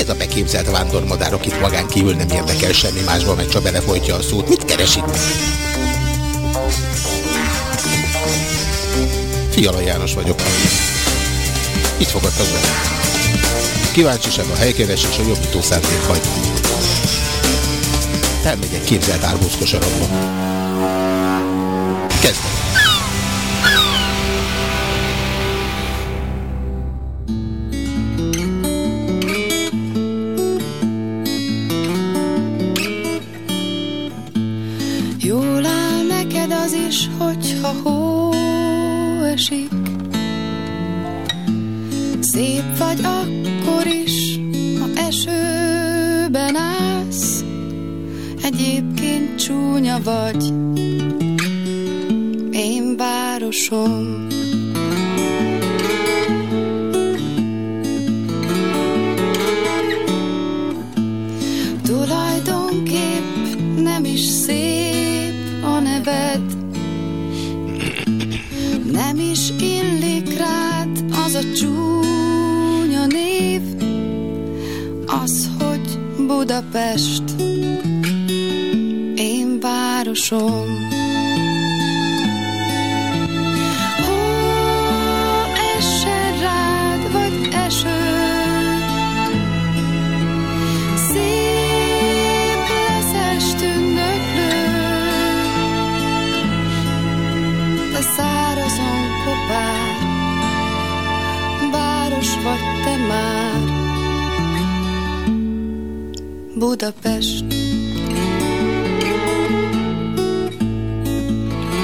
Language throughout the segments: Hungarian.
Ez a beképzelt vándormadár, akit magán kívül nem érdekel semmi másban, meg csak belefolytja a szót? Mit keres itt? Fiala János vagyok. Itt fogadtak be. Kíváncsiság a helykeres és a jobbító szándék hagy. Elmegyek képzelt árbózkosarakba. Kezdem. Városom. Budapest.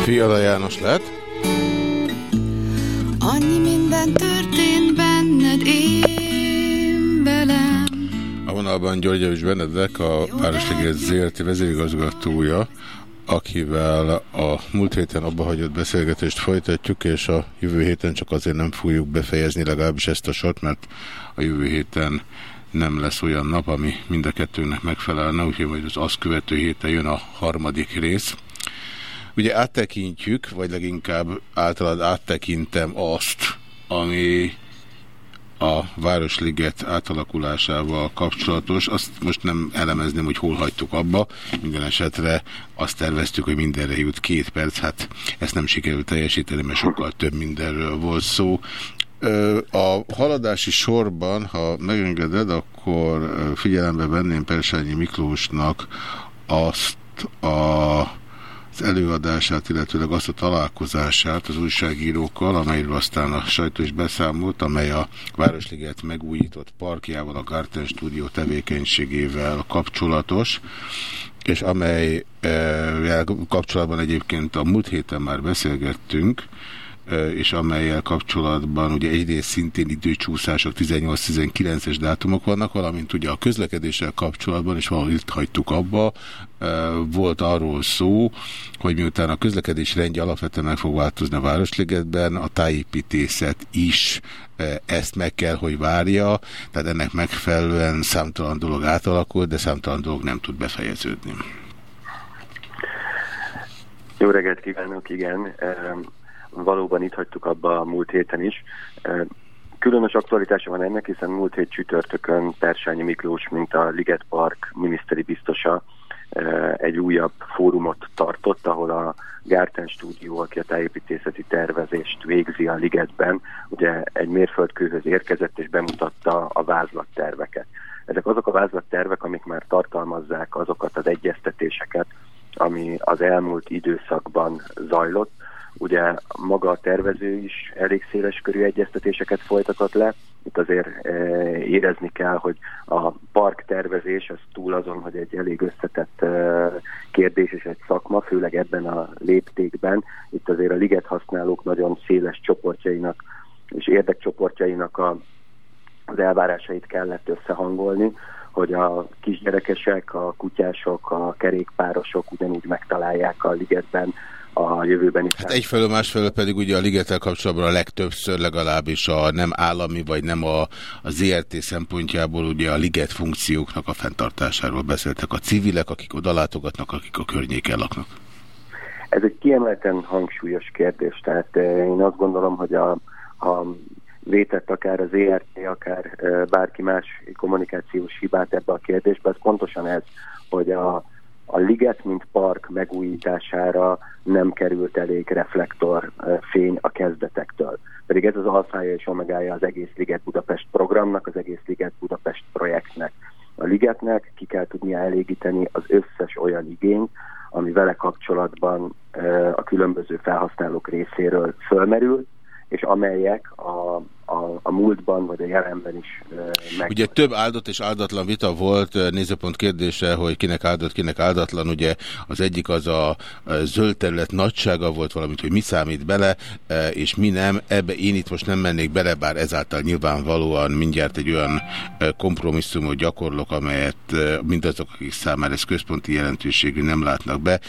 Fiala János lett. Annyi minden történt benned én velem. A vonalban Györgyevics Benedek, a Városliget ZRT vezérigazgatója, akivel a múlt héten abba hagyott beszélgetést folytatjuk, és a jövő héten csak azért nem fogjuk befejezni legalábbis ezt a sort, mert a jövő héten nem lesz olyan nap, ami mind a kettőnek megfelelne, úgyhogy majd az azt követő héten jön a harmadik rész. Ugye áttekintjük, vagy leginkább általad áttekintem azt, ami a Városliget átalakulásával kapcsolatos. Azt most nem elemezném, hogy hol hagytuk abba. Minden esetre azt terveztük, hogy mindenre jut két perc. Hát ezt nem sikerült teljesíteni, mert sokkal több mindenről volt szó. A haladási sorban, ha megengeded, akkor figyelembe venném Persányi Miklósnak azt a előadását, illetőleg azt a találkozását az újságírókkal, amelyről aztán a sajtó is beszámolt, amely a Városliget megújított parkjával, a Garten Studio tevékenységével kapcsolatos, és amely kapcsolatban egyébként a múlt héten már beszélgettünk, és amelyel kapcsolatban ugye egyrészt szintén időcsúszások, 18-19-es dátumok vannak, valamint ugye a közlekedéssel kapcsolatban, és valahol itt hagytuk abba, volt arról szó, hogy miután a közlekedés rendje alapvetően meg fog változni a Városligetben, a tájépítészet is ezt meg kell, hogy várja, tehát ennek megfelelően számtalan dolog átalakult, de számtalan dolog nem tud befejeződni. Jó reggelt kívánok, igen valóban itt hagytuk abba a múlt héten is. Különös aktualitása van ennek, hiszen múlt hét csütörtökön Persányi Miklós, mint a Liget Park miniszteri biztosa egy újabb fórumot tartott, ahol a Gárten stúdió, aki a tájépítészeti tervezést végzi a Ligetben, ugye egy mérföldkőhöz érkezett és bemutatta a vázlatterveket. Ezek azok a vázlattervek, amik már tartalmazzák azokat az egyeztetéseket, ami az elmúlt időszakban zajlott, Ugye maga a tervező is elég széles körű egyeztetéseket folytatott le. Itt azért e, érezni kell, hogy a park tervezés az túl azon, hogy egy elég összetett e, kérdés és egy szakma, főleg ebben a léptékben. Itt azért a liget használók nagyon széles csoportjainak és érdekcsoportjainak a, az elvárásait kellett összehangolni hogy a kisgyerekesek, a kutyások, a kerékpárosok ugyanúgy megtalálják a ligetben a jövőben is. Hát egyfelől, másfelől pedig ugye a ligettel kapcsolatban a legtöbbször legalábbis a nem állami, vagy nem a, a ZRT szempontjából ugye a liget funkcióknak a fenntartásáról beszéltek a civilek, akik oda látogatnak, akik a környéken laknak. Ez egy kiemelten hangsúlyos kérdés, tehát eh, én azt gondolom, hogy a, a vétett akár az ERT, akár bárki más kommunikációs hibát ebbe a kérdésbe, az pontosan ez, hogy a, a liget, mint park megújítására nem került elég reflektor fény a kezdetektől. Pedig ez az alfája és omegája az egész Liget Budapest programnak, az egész Liget Budapest projektnek. A ligetnek ki kell tudnia elégíteni az összes olyan igényt, ami vele kapcsolatban a különböző felhasználók részéről fölmerül, és amelyek a, a, a múltban vagy a jelenben is meg. Ugye több áldott és áldatlan vita volt, nézőpont kérdése, hogy kinek áldott, kinek áldatlan. Ugye az egyik az a zöld terület nagysága volt, valamint, hogy mi számít bele, és mi nem. Ebbe én itt most nem mennék bele, bár ezáltal nyilvánvalóan mindjárt egy olyan kompromisszumot gyakorlok, amelyet mindazok, akik számára ez központi jelentőségű nem látnak be.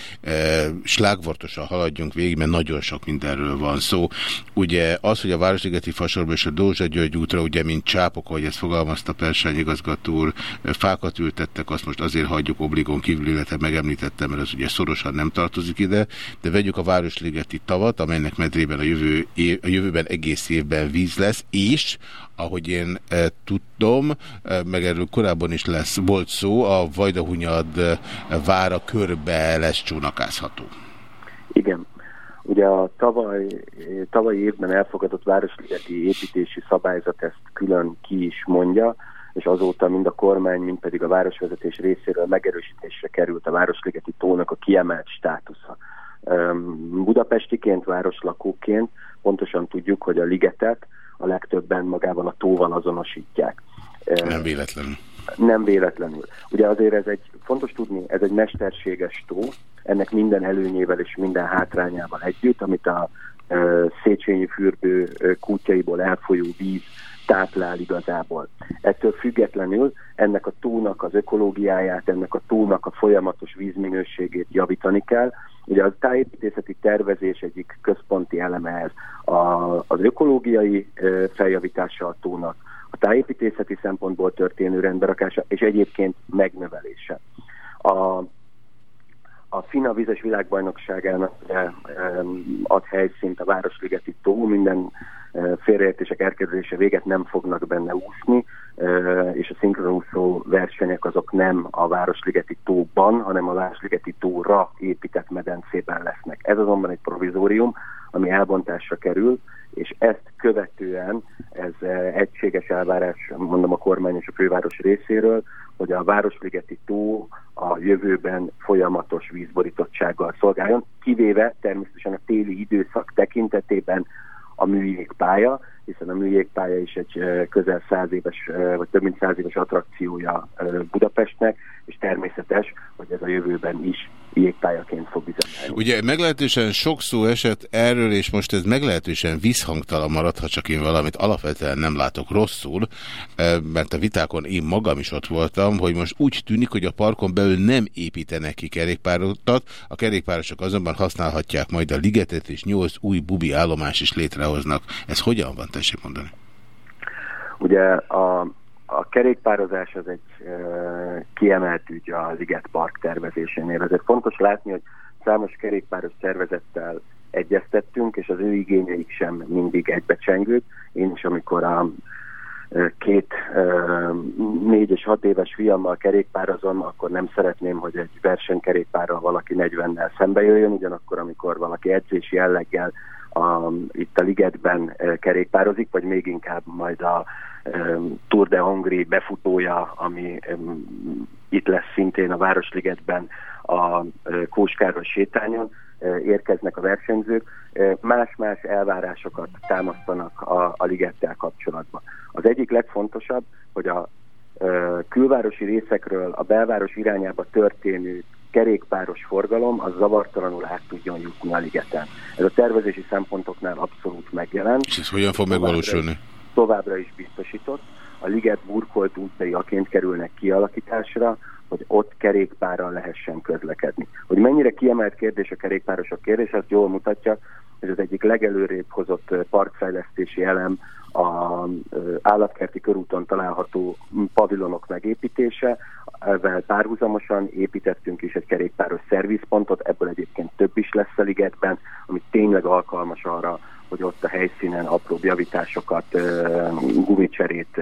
Slágvortosan haladjunk végig, mert nagyon sok mindenről van szó. Ugye az, hogy a Városligeti Fasorban és a Dózsa György útra, ugye, mint csápok, ahogy ezt fogalmazta Persány igazgató úr, fákat ültettek, azt most azért hagyjuk obligon kívül, illetve megemlítettem, mert az ugye szorosan nem tartozik ide, de vegyük a Városligeti tavat, amelynek medrében a, jövő év, a jövőben egész évben víz lesz, és ahogy én e, tudom, e, meg erről korábban is lesz, volt szó, a Vajdahunyad e, vára körbe lesz csónakázható. Igen, Ugye a tavaly, tavalyi évben elfogadott Városligeti építési szabályzat ezt külön ki is mondja, és azóta mind a kormány, mind pedig a városvezetés részéről megerősítésre került a Városligeti tónak a kiemelt státusza. Budapestiként, városlakóként pontosan tudjuk, hogy a ligetet a legtöbben magával a tóval azonosítják. Nem véletlenül. Nem véletlenül. Ugye azért ez egy, fontos tudni, ez egy mesterséges tó, ennek minden előnyével és minden hátrányával együtt, amit a Széchenyi fürdő kútjaiból elfolyó víz táplál igazából. Ettől függetlenül ennek a tónak az ökológiáját, ennek a tónak a folyamatos vízminőségét javítani kell. Ugye a tájépítészeti tervezés egyik központi eleme ez a, az ökológiai feljavítása a tónak, a tájépítészeti szempontból történő rendberakása, és egyébként megnövelése. A, a Fina Vizes Világbajnokságának ad helyszínt a Városligeti tó, minden félreértések elkerülése véget nem fognak benne úszni, és a szinkronúszó versenyek azok nem a Városligeti tóban, hanem a Városligeti tóra épített medencében lesznek. Ez azonban egy provizórium, ami elbontásra kerül, és ezt követően ez egységes elvárás, mondom a kormány és a főváros részéről, hogy a Városligeti tó a jövőben folyamatos vízborítottsággal szolgáljon, kivéve természetesen a téli időszak tekintetében a műjégpálya, hiszen a műjégpálya is egy közel száz éves, vagy több mint száz éves attrakciója Budapestnek, és természetes, hogy ez a jövőben is jégpályaként fog üzemelni. Ugye meglehetősen sok szó esett erről, és most ez meglehetősen visszhangtalan marad, ha csak én valamit alapvetően nem látok rosszul, mert a vitákon én magam is ott voltam, hogy most úgy tűnik, hogy a parkon belül nem építenek ki kerékpárotat, a kerékpárosok azonban használhatják majd a ligetet, és nyolc új bubi állomás is létrehoznak. Ez hogyan van, tessék mondani? Ugye a a kerékpározás az egy e, kiemelt ügy a Liget Park tervezésénél. Ezért fontos látni, hogy számos kerékpáros szervezettel egyeztettünk, és az ő igényeik sem mindig egybecsengők. Én is, amikor a két négy és hat éves fiammal kerékpározom, akkor nem szeretném, hogy egy versenykerékpárral valaki 40-nel szembe jöjjön, ugyanakkor amikor valaki edzési jelleggel a, itt a ligetben kerékpározik, vagy még inkább majd a Tour de Hongri befutója, ami itt lesz szintén a Városligetben a Kóskáros sétányon, érkeznek a versenyzők, más-más elvárásokat támasztanak a, a ligettel kapcsolatban. Az egyik legfontosabb, hogy a külvárosi részekről a belváros irányába történő kerékpáros forgalom az zavartalanul át tudjon jutni a ligeten. Ez a tervezési szempontoknál abszolút megjelent. És ez hogyan fog megvalósulni? továbbra is biztosított. A liget burkolt útjai aként kerülnek kialakításra, hogy ott kerékpárral lehessen közlekedni. Hogy mennyire kiemelt kérdés a kerékpárosok kérdés, azt jól mutatja, hogy az egyik legelőrébb hozott parkfejlesztési elem a állatkerti körúton található pavilonok megépítése. Ezzel párhuzamosan építettünk is egy kerékpáros szervizpontot, ebből egyébként több is lesz a ligetben, ami tényleg alkalmas arra, hogy ott a helyszínen apró javításokat, gumicserét,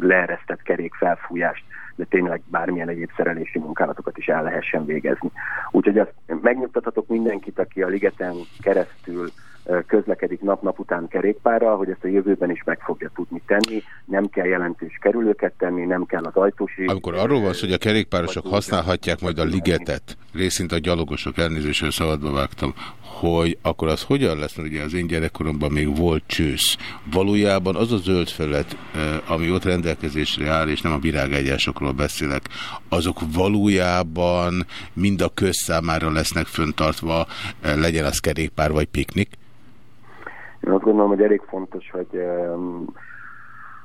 leeresztett kerék felfújást, de tényleg bármilyen egyéb szerelési munkálatokat is el lehessen végezni. Úgyhogy azt megnyugtathatok mindenkit, aki a ligeten keresztül közlekedik nap-nap után kerékpárral, hogy ezt a jövőben is meg fogja tudni tenni, nem kell jelentős kerülőket tenni, nem kell az ajtósi... Amikor arról van hogy a kerékpárosok használhatják majd a ligetet, részint a gyalogosok elnézésről szabadba vágtam, hogy akkor az hogyan lesz, mert ugye az én gyerekkoromban még volt csősz. Valójában az a zöld felület, ami ott rendelkezésre áll, és nem a virágegyásokról beszélek, azok valójában mind a közszámára lesznek föntartva, legyen az kerékpár vagy piknik? Én azt gondolom, hogy elég fontos, hogy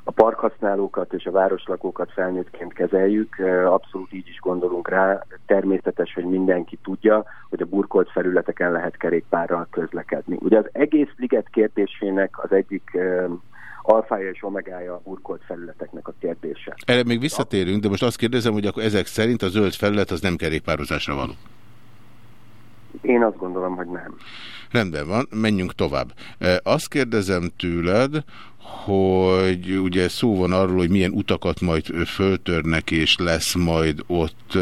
a parkhasználókat és a városlakókat felnőttként kezeljük, abszolút így is gondolunk rá. Természetes, hogy mindenki tudja, hogy a burkolt felületeken lehet kerékpárral közlekedni. Ugye az egész liget kérdésének az egyik alfája és omegája a burkolt felületeknek a kérdése. Erre még visszatérünk, de most azt kérdezem, hogy akkor ezek szerint a zöld felület az nem kerékpározásra való. Én azt gondolom, hogy nem. Rendben van, menjünk tovább. Azt kérdezem tőled, hogy ugye szó van arról, hogy milyen utakat majd föltörnek, és lesz majd ott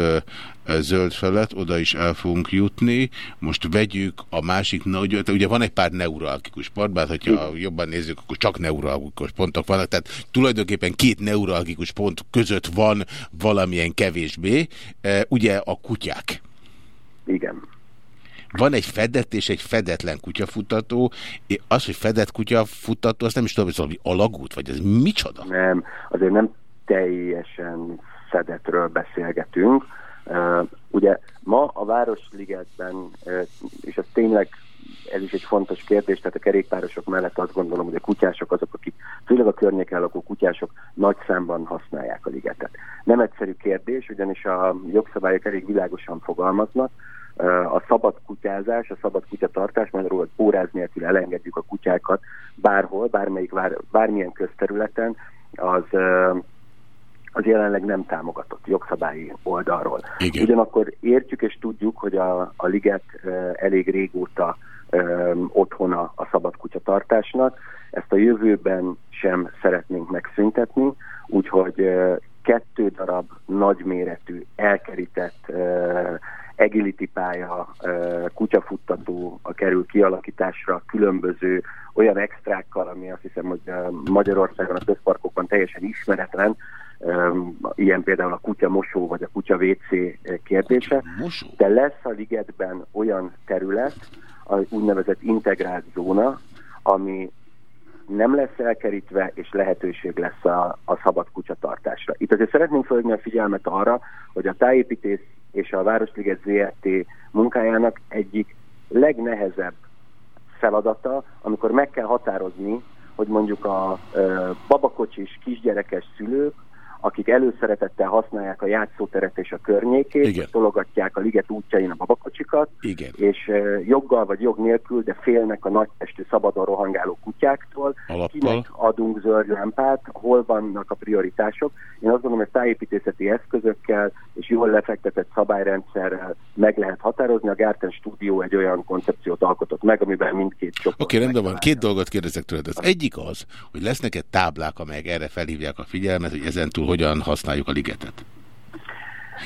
zöld felett, oda is el fogunk jutni. Most vegyük a másik nagy, ugye van egy pár neuralgikus pont, bár hogyha jobban nézzük, akkor csak neuralgikus pontok vannak, tehát tulajdonképpen két neuralgikus pont között van valamilyen kevésbé, ugye a kutyák. Igen. Van egy fedett és egy fedetlen kutyafutató. Az, hogy fedett kutyafutató, azt nem is tudom, hogy valami alagút, vagy ez micsoda? Nem, azért nem teljesen fedetről beszélgetünk. Uh, ugye ma a Városligetben, uh, és ez tényleg ez is egy fontos kérdés, tehát a kerékpárosok mellett azt gondolom, hogy a kutyások azok, akik, főleg a környéken lakó kutyások nagy számban használják a ligetet. Nem egyszerű kérdés, ugyanis a jogszabályok elég világosan fogalmaznak, a szabad kutyázás, a szabad kutyatartás, magyarul, hogy póráz nélkül elengedjük a kutyákat bárhol, bármelyik, bár, bármilyen közterületen, az, az jelenleg nem támogatott jogszabályi oldalról. Igen. Ugyanakkor értjük és tudjuk, hogy a, a liget elég régóta otthona a szabad kutyatartásnak. Ezt a jövőben sem szeretnénk megszüntetni, úgyhogy kettő darab nagyméretű, elkerített agility pálya, kutyafuttató kerül kialakításra, különböző olyan extrákkal, ami azt hiszem, hogy Magyarországon a közparkokban teljesen ismeretlen, ilyen például a kutya mosó vagy a kutya WC kérdése, de lesz a ligetben olyan terület, a úgynevezett integrált zóna, ami nem lesz elkerítve, és lehetőség lesz a, a szabad kutyatartásra. Itt azért szeretnénk felhívni a figyelmet arra, hogy a tájépítés és a Városliget ZRT munkájának egyik legnehezebb feladata, amikor meg kell határozni, hogy mondjuk a babakocsis kisgyerekes szülők akik előszeretettel használják a játszóteret és a környékét, Igen. tologatják a liget útjain a babakocsikat, Igen. és joggal vagy jog nélkül, de félnek a nagytestű szabadon rohangáló kutyáktól. Alappal. Kinek adunk zöld lámpát, hol vannak a prioritások. Én azt gondolom, hogy tájépítészeti eszközökkel és jól lefektetett szabályrendszerrel meg lehet határozni. A Gárten Stúdió egy olyan koncepciót alkotott meg, amiben mindkét csoport... Oké, okay, rendben van. Két dolgot kérdezek tőled. Az egyik az, hogy lesznek-e táblák, amelyek erre felhívják a figyelmet, hogy ezentúl hogyan használjuk a ligetet.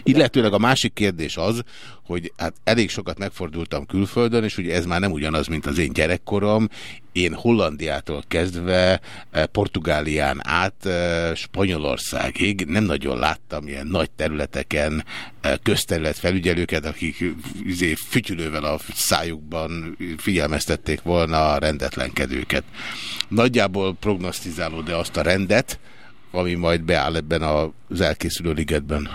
Illetőleg a másik kérdés az, hogy hát elég sokat megfordultam külföldön, és ugye ez már nem ugyanaz, mint az én gyerekkorom. Én Hollandiától kezdve eh, Portugálián át eh, Spanyolországig nem nagyon láttam ilyen nagy területeken eh, közterület felügyelőket, akik izé, fütyülővel a szájukban figyelmeztették volna a rendetlenkedőket. Nagyjából prognosztizálod de azt a rendet, ami majd beáll ebben az elkészülő ligetben?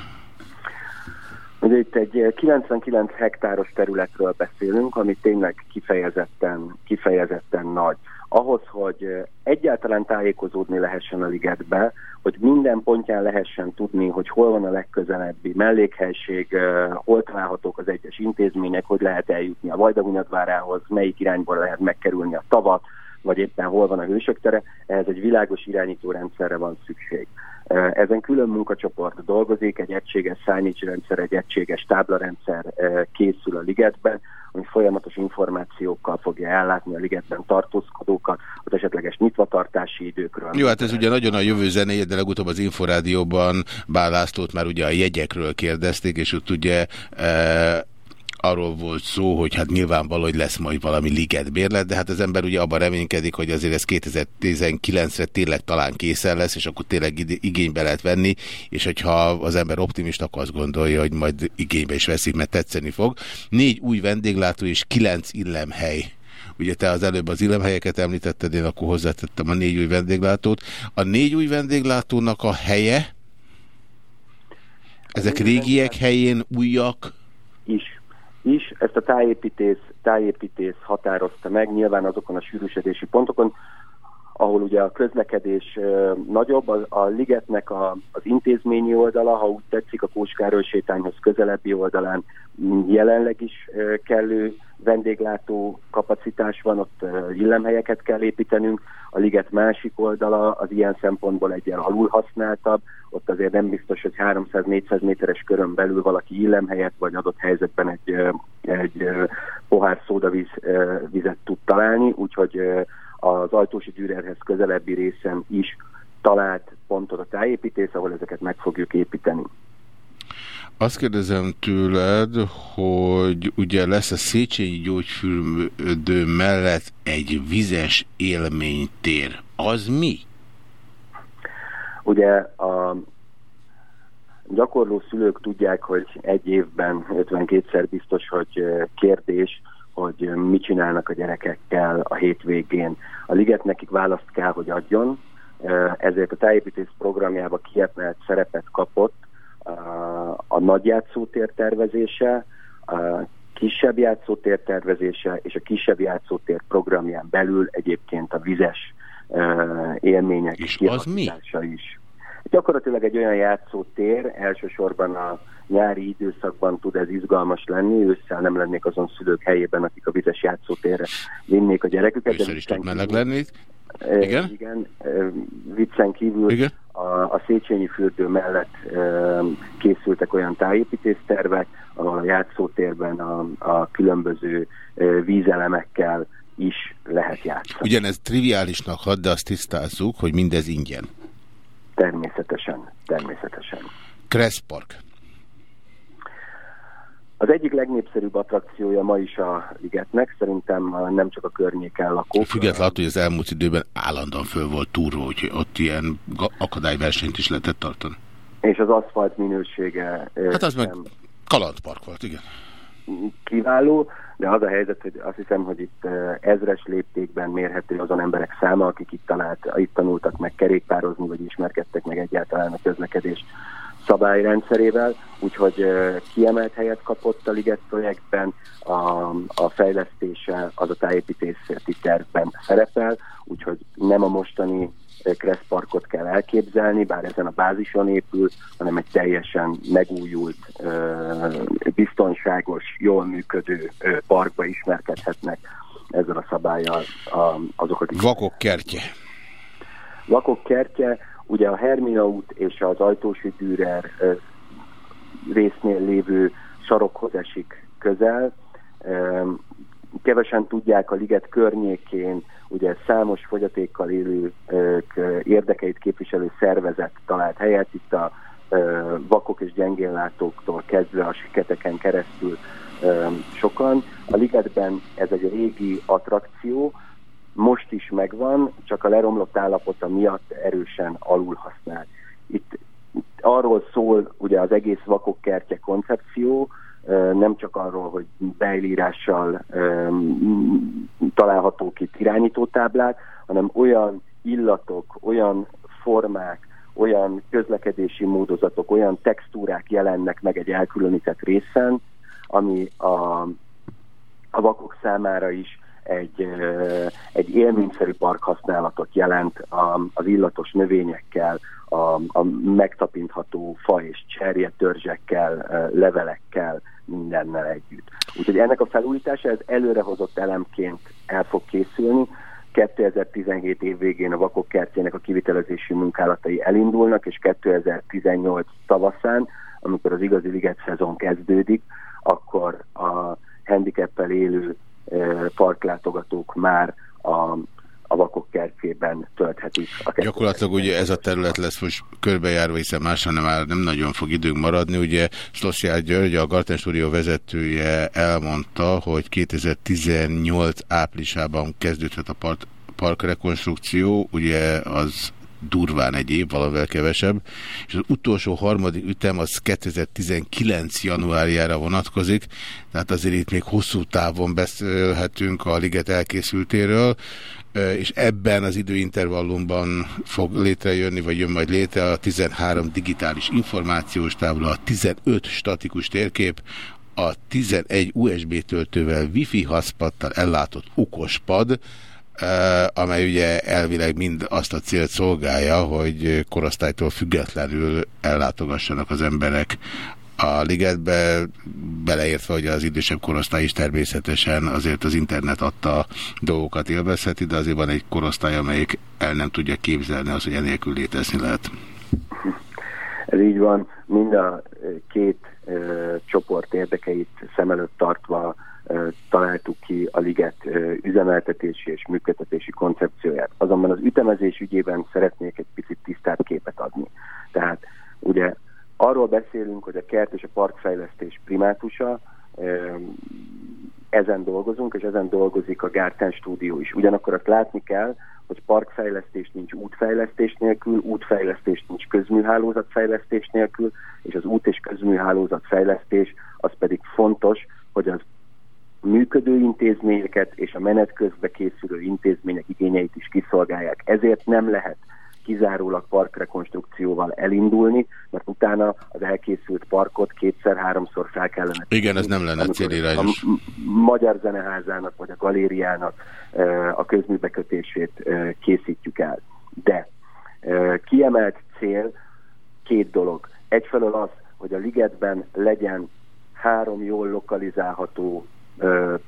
Ugye itt egy 99 hektáros területről beszélünk, ami tényleg kifejezetten, kifejezetten nagy. Ahhoz, hogy egyáltalán tájékozódni lehessen a ligetbe, hogy minden pontján lehessen tudni, hogy hol van a legközelebbi mellékhelység, hol találhatók az egyes intézmények, hogy lehet eljutni a Vajdahunyadvárához, melyik irányból lehet megkerülni a tavat, vagy éppen hol van a hősök tere, ehhez egy világos irányító rendszerre van szükség. Ezen külön munkacsoport dolgozik, egy egységes rendszer, egy egységes táblarendszer készül a ligetben, ami folyamatos információkkal fogja ellátni a ligetben tartózkodókat, az esetleges nyitvatartási időkről. Jó, hát ez ugye nagyon a jövő zenéje, de legutóbb az Inforádióban Bálásztót már ugye a jegyekről kérdezték, és ott ugye e arról volt szó, hogy hát nyilvánvaló, hogy lesz majd valami ligetbérlet, de hát az ember ugye abban reménykedik, hogy azért ez 2019-re tényleg talán készen lesz, és akkor tényleg igénybe lehet venni, és hogyha az ember optimista, akkor azt gondolja, hogy majd igénybe is veszik, mert tetszeni fog. Négy új vendéglátó és kilenc illemhely Ugye te az előbb az illemhelyeket említetted, én akkor hozzátettem a négy új vendéglátót. A négy új vendéglátónak a helye, ezek régiek helyén újak? Is is. Ezt a tájépítész, tájépítész határozta meg, nyilván azokon a sűrűsödési pontokon, ahol ugye a közlekedés nagyobb, a, a ligetnek a, az intézményi oldala, ha úgy tetszik, a Kóskároly sétányhoz közelebbi oldalán jelenleg is kellő vendéglátó kapacitás van, ott illemhelyeket kell építenünk, a liget másik oldala az ilyen szempontból egyen alul használtabb, ott azért nem biztos, hogy 300-400 méteres körön belül valaki illemhelyet, vagy adott helyzetben egy, egy pohár szódavíz vizet tud találni, úgyhogy az Ajtósi Dürerhez közelebbi részen is talált pontot a tájépítész, ahol ezeket meg fogjuk építeni. Azt kérdezem tőled, hogy ugye lesz a Széchenyi gyógyfürdő mellett egy vizes élménytér. Az mi? Ugye a gyakorló szülők tudják, hogy egy évben 52-szer biztos, hogy kérdés, hogy mit csinálnak a gyerekekkel a hétvégén. A liget nekik választ kell, hogy adjon, ezért a tájépítés programjába kiemelt szerepet kapott a nagy játszótér tervezése, a kisebb játszótér tervezése és a kisebb játszótér programján belül egyébként a vizes élmények és az mi? is. Gyakorlatilag egy olyan játszótér, elsősorban a nyári időszakban tud ez izgalmas lenni, ősszel nem lennék azon szülők helyében, akik a vizes játszótérre vinnék a gyereküket. Ősszel is tud meleg lenni. Igen? Igen, viccen kívül Igen? A, a Széchenyi fürdő mellett készültek olyan tájépítésztervek, ahol a játszótérben a, a különböző vízelemekkel is lehet játszani. Ugyanez triviálisnak had, de azt tisztázzuk, hogy mindez ingyen. Természetesen, természetesen. Kressz Park. Az egyik legnépszerűbb attrakciója ma is a ligetnek, szerintem nem csak a környéken lakók. Függetlenül, hogy az elmúlt időben állandóan föl volt túró, hogy ott ilyen akadályversenyt is lehetett tartani. És az aszfalt minősége... Hát az meg kalandpark volt, igen. Kiváló, de az a helyzet, hogy azt hiszem, hogy itt ezres léptékben mérhető azon emberek száma, akik itt, talált, itt tanultak meg kerékpározni, vagy ismerkedtek meg egyáltalán a közlekedés szabályrendszerével, úgyhogy kiemelt helyet kapott a Liget projektben, a, a fejlesztése az a tájépítészeti tervben szerepel, úgyhogy nem a mostani Kresszparkot kell elképzelni, bár ezen a bázison épül, hanem egy teljesen megújult, biztonságos, jól működő parkba ismerkedhetnek ezzel a szabályjal azok, akik... Vakok kertje. Vakok kertje, ugye a Hermina út és az Ajtósi Dürer résznél lévő sarokhoz esik közel. Kevesen tudják a liget környékén ugye számos fogyatékkal élő érdekeit képviselő szervezet talált helyet, itt a vakok és gyengénlátóktól kezdve a siketeken keresztül sokan. A ligetben ez egy régi attrakció, most is megvan, csak a leromlott állapota miatt erősen alul használ. Itt, itt arról szól ugye az egész vakok kertje koncepció, nem csak arról, hogy beillírással találhatók itt irányítótáblák, hanem olyan illatok, olyan formák, olyan közlekedési módozatok, olyan textúrák jelennek meg egy elkülönített részen, ami a, a vakok számára is egy, egy élményszerű parkhasználatot jelent az illatos növényekkel, a, a megtapintható fa és cserje törzsekkel, levelekkel, mindennel együtt. Úgyhogy ennek a felújítása ez előrehozott elemként el fog készülni, 2017 év végén a vakok kertjének a kivitelezési munkálatai elindulnak, és 2018 tavaszán, amikor az igazi liget szezon kezdődik, akkor a handicappel élő parklátogatók már a a vakok kertjében tölthetik. A Gyakorlatilag ugye ez a terület lesz most körbejárva, hiszen másra nem, áll, nem nagyon fog időnk maradni. Ugye Szlossziár György, a Garten Studio vezetője elmondta, hogy 2018 áprilisában kezdődhet a park, parkrekonstrukció, ugye az durván egy év, valamivel kevesebb, és az utolsó harmadik ütem az 2019 januárjára vonatkozik, tehát azért itt még hosszú távon beszélhetünk a liget elkészültéről, és ebben az időintervallumban fog létrejönni, vagy jön majd létre a 13 digitális információs tábla, a 15 statikus térkép, a 11 USB töltővel, wifi haszpattal ellátott okospad, amely ugye elvileg mind azt a célt szolgálja, hogy korosztálytól függetlenül ellátogassanak az emberek a ligetbe, beleértve, hogy az idősebb korosztály is természetesen azért az internet adta dolgokat élvezheti, de azért van egy korosztály, amelyik el nem tudja képzelni az, hogy enélkül létezni lehet. Ez így van, mind a két e, csoport érdekeit szem előtt tartva találtuk ki a liget üzemeltetési és működtetési koncepcióját. Azonban az ütemezés ügyében szeretnék egy picit tisztább képet adni. Tehát ugye Arról beszélünk, hogy a kert és a parkfejlesztés primátusa, ezen dolgozunk, és ezen dolgozik a Gárten stúdió is. Ugyanakkor azt látni kell, hogy parkfejlesztés nincs útfejlesztés nélkül, útfejlesztés nincs közműhálózatfejlesztés nélkül, és az út és közműhálózatfejlesztés az pedig fontos, hogy az működő intézményeket és a menet közbe készülő intézmények igényeit is kiszolgálják. Ezért nem lehet kizárólag parkrekonstrukcióval elindulni, mert utána az elkészült parkot kétszer-háromszor fel kellene. Igen, ez nem lenne célirányos. A Magyar Zeneházának vagy a galériának a közműbekötését készítjük el. De kiemelt cél két dolog. Egyfelől az, hogy a ligetben legyen három jól lokalizálható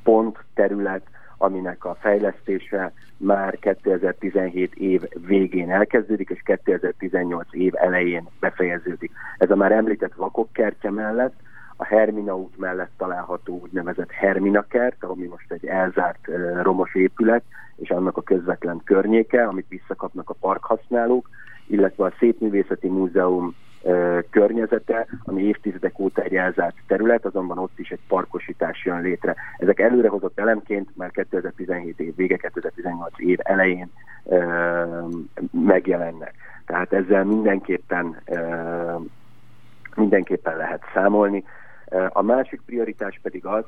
pont, terület, aminek a fejlesztése már 2017 év végén elkezdődik, és 2018 év elején befejeződik. Ez a már említett vakokkertje mellett, a Hermina út mellett található úgynevezett Hermina kert, ami most egy elzárt romos épület, és annak a közvetlen környéke, amit visszakapnak a parkhasználók, illetve a Szépművészeti Múzeum környezete, ami évtizedek óta egy elzárt terület, azonban ott is egy parkosítás jön létre. Ezek előrehozott elemként már 2017 év vége, 2018 év elején megjelennek. Tehát ezzel mindenképpen, mindenképpen lehet számolni. A másik prioritás pedig az,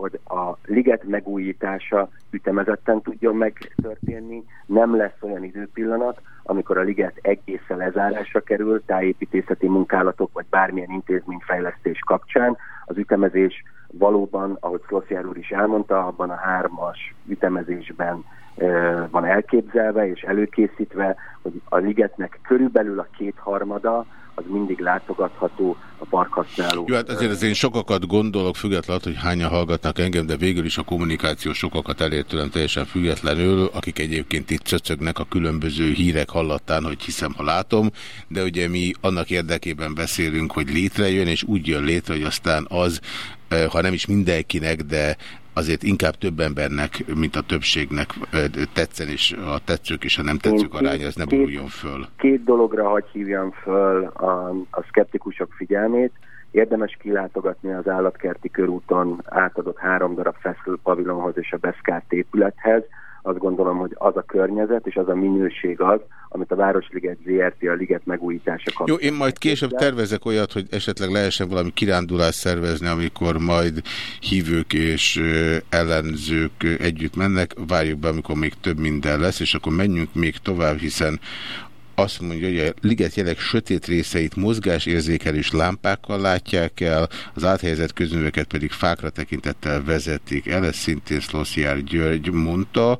hogy a liget megújítása ütemezetten tudjon megtörténni. Nem lesz olyan időpillanat, amikor a liget egészen lezárásra kerül, tájépítészeti munkálatok vagy bármilyen intézményfejlesztés kapcsán. Az ütemezés valóban, ahogy Szlossziár úr is elmondta, abban a hármas ütemezésben van elképzelve és előkészítve, hogy a ligetnek körülbelül a kétharmada az mindig látogatható a parkhasználó. Jó, hát azért az én sokakat gondolok, függetlenül, hogy hányan hallgatnak engem, de végül is a kommunikáció sokakat tőlem teljesen függetlenül, akik egyébként itt cöcögnek a különböző hírek hallatán, hogy hiszem, ha látom, de ugye mi annak érdekében beszélünk, hogy létrejön, és úgy jön létre, hogy aztán az, eh, ha nem is mindenkinek, de azért inkább több embernek, mint a többségnek tetszen, és a tetszők és a nem tetszők aránya, ez ne boruljon föl. Két dologra hagy hívjam föl a, a szkeptikusok figyelmét. Érdemes kilátogatni az állatkerti körúton átadott három darab feszül pavilonhoz és a Beszkárt épülethez, azt gondolom, hogy az a környezet és az a minőség az, amit a Városliget ZRT a liget megújítása kapja. Jó, én majd később tervezek olyat, hogy esetleg lehessen valami kirándulást szervezni, amikor majd hívők és ellenzők együtt mennek. Várjuk be, amikor még több minden lesz, és akkor menjünk még tovább, hiszen azt mondja, hogy a liget jelek sötét részeit mozgásérzékelős lámpákkal látják el, az áthelyezett közműveket pedig fákra tekintettel vezették el, ezt szintén Szlossziár György mondta,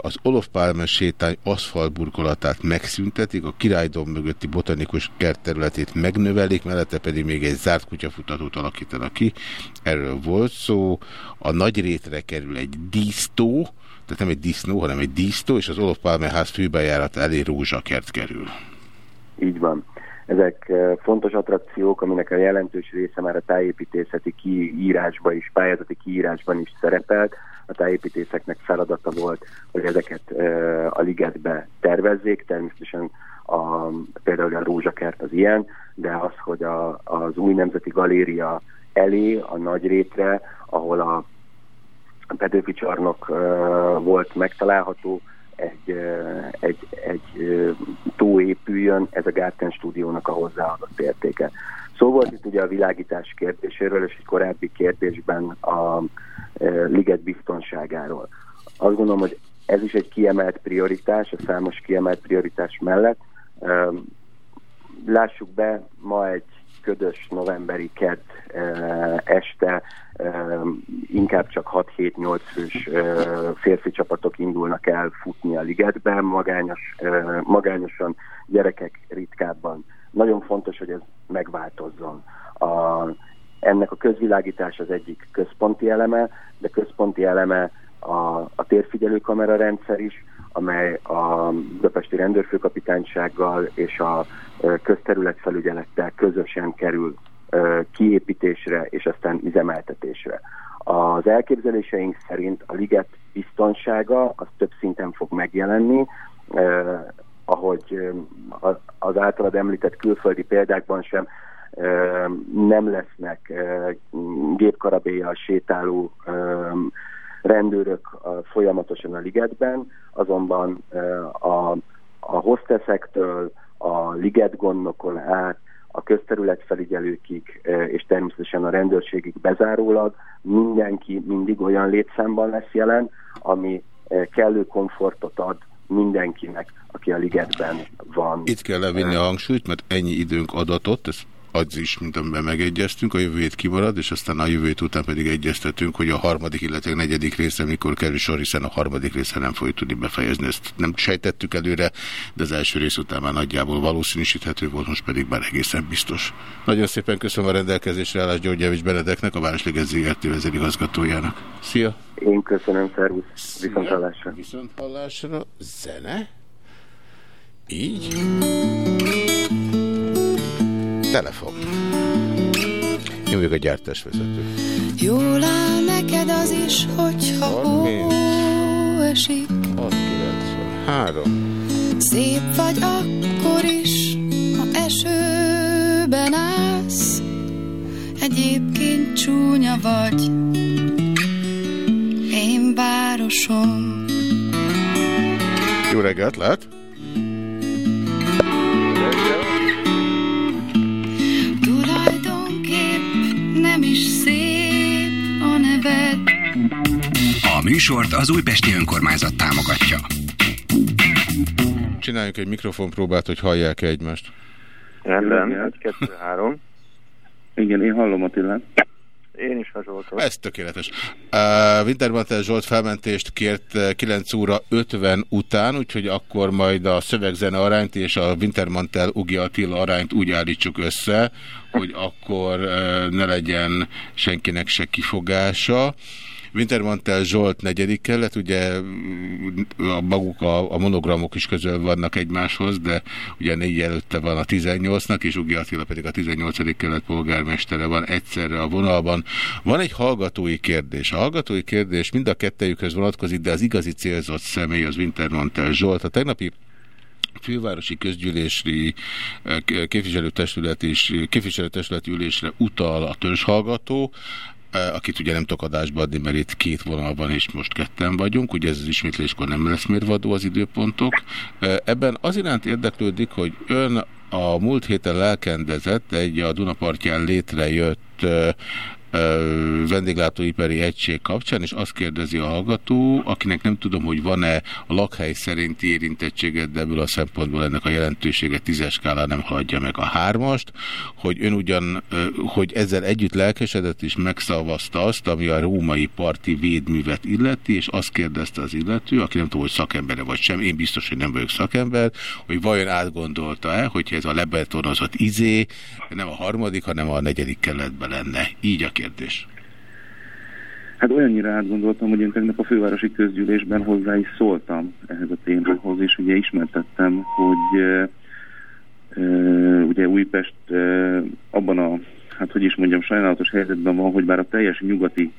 az Olof Pálme sétány aszfaltburkolatát megszüntetik, a királydom mögötti botanikus kert területét megnövelik, mellette pedig még egy zárt kutyafutatót alakítanak ki. Erről volt szó. A nagy rétre kerül egy dísztó, tehát nem egy disznó, hanem egy dísztó, és az Olof Palme ház főbejárat elé rózsakert kerül. Így van. Ezek fontos attrakciók, aminek a jelentős része már a tájépítészeti kiírásban is, pályázati kiírásban is szerepelt. A tájépítészeknek feladata volt, hogy ezeket a ligetbe tervezzék. Természetesen a, például a rózsakert az ilyen, de az, hogy a, az új nemzeti galéria elé, a nagy rétre, ahol a Petőfi csarnok volt megtalálható, egy, egy, egy tó épüljön, ez a Garten stúdiónak a hozzáadott értéke. Szó volt itt ugye a világítás kérdéséről, és egy korábbi kérdésben a liget biztonságáról. Azt gondolom, hogy ez is egy kiemelt prioritás, a számos kiemelt prioritás mellett. Lássuk be, ma egy ködös novemberi kedd este inkább csak 6-7-8 fős férfi csapatok indulnak el futni a ligetben, magányos, magányosan gyerekek ritkábban. Nagyon fontos, hogy ez megváltozzon. A, ennek a közvilágítás az egyik központi eleme, de központi eleme a, a térfigyelőkamera rendszer is, amely a Budapesti Rendőrfőkapitánysággal és a közterületfelügyelettel közösen kerül kiépítésre és aztán üzemeltetésre. Az elképzeléseink szerint a liget biztonsága az több szinten fog megjelenni, eh, ahogy az általad említett külföldi példákban sem eh, nem lesznek eh, gépkarabélyjal sétáló rendőrök folyamatosan a ligetben, azonban a, a hosteszektől, a ligetgondnokon át, a közterületfelügyelőkig és természetesen a rendőrségig bezárólag mindenki mindig olyan létszámban lesz jelen, ami kellő komfortot ad mindenkinek, aki a ligetben van. Itt kell levinni a hangsúlyt, mert ennyi időnk adatot, ez az is, mint amiben megegyeztünk, a jövőjét kimarad, és aztán a jövőt után pedig egyeztetünk, hogy a harmadik, illetve a negyedik része mikor kerül sor, hiszen a harmadik része nem fogjuk tudni befejezni. Ezt nem sejtettük előre, de az első rész után már nagyjából valószínűsíthető volt, most pedig már egészen biztos. Nagyon szépen köszönöm a rendelkezésre állás Györgyevics Benedeknek, a Városliget ZRT vezérigazgatójának. Szia! Én köszönöm, szervusz! Viszont hallásra! Viszont hallásra! Zene? Így? Telefon. Vagyok a gyártásvezető. Jól áll neked az is, hogyha hó esik. 6, 3. Szép vagy akkor is, ha esőben állsz. Egyébként csúnya vagy, én városom. Jó reggelt, lehet? A műsort az Újpesti Önkormányzat támogatja. Csináljunk egy mikrofonpróbát, hogy hallják -e egymást. Rendben, egy, kettő, három. Igen, én hallom Attilát. Én is a Zsoltot. Ez tökéletes. Uh, Wintermantel Zsolt felmentést kért 9 óra 50 után, úgyhogy akkor majd a szövegzene arányt és a Wintermantel Ugi Attila arányt úgy állítsuk össze, hogy akkor uh, ne legyen senkinek se kifogása. Wintermantel Zsolt negyedik kellett, ugye a maguk a, a monogramok is közül vannak egymáshoz, de ugye négy előtte van a 18-nak, és Ugi Attila pedig a 18. kelet polgármestere van egyszerre a vonalban. Van egy hallgatói kérdés. A hallgatói kérdés mind a kettejükhöz vonatkozik, de az igazi célzott személy az Wintermantel Zsolt. A tegnapi fővárosi közgyűlési képviselőtestület és képviselőtestületi ülésre utal a törzshallgató, akit ugye nem tudok adásba adni, mert itt két vonal van, és most ketten vagyunk, ugye ez az ismétléskor nem lesz mérvadó az időpontok. Ebben az iránt érdeklődik, hogy ön a múlt héten lelkendezett egy a Dunapartján létrejött vendéglátóipari egység kapcsán, és azt kérdezi a hallgató, akinek nem tudom, hogy van-e a lakhely szerinti érintettséget, de ebből a szempontból ennek a jelentősége tízes skálán nem haladja meg a hármast, hogy ön ugyan, hogy ezzel együtt lelkesedett és megszavazta azt, ami a római parti védművet illeti, és azt kérdezte az illető, aki nem tudom, hogy szakembere vagy sem, én biztos, hogy nem vagyok szakember, hogy vajon átgondolta-e, hogyha ez a lebetonozott izé nem a harmadik, hanem a negyedik keletben lenne. Így a kérdés. Hát olyannyira átgondoltam, hogy én tegnap a fővárosi közgyűlésben hozzá is szóltam ehhez a témához, és ugye ismertettem, hogy e, ugye Újpest e, abban a, hát hogy is mondjam, sajnálatos helyzetben van, hogy bár a teljes nyugati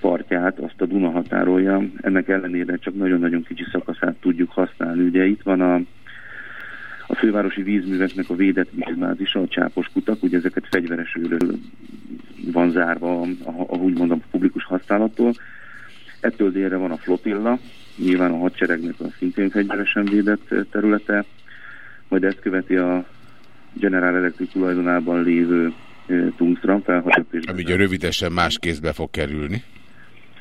partját, azt a Duna határolja, ennek ellenére csak nagyon-nagyon kicsi szakaszát tudjuk használni. Ugye itt van a, a fővárosi vízműveknek a védett vízbázisa, a csápos kutak, ugye ezeket fegyveres van zárva, a, a, mondom, a publikus használattól. Ettől délre van a flotilla, nyilván a hadseregnek a szintén fegyveresen védett területe, majd ezt követi a General Electric tulajdonában lévő Tungstram felhatott. Ami ugye rövidesen más kézbe fog kerülni.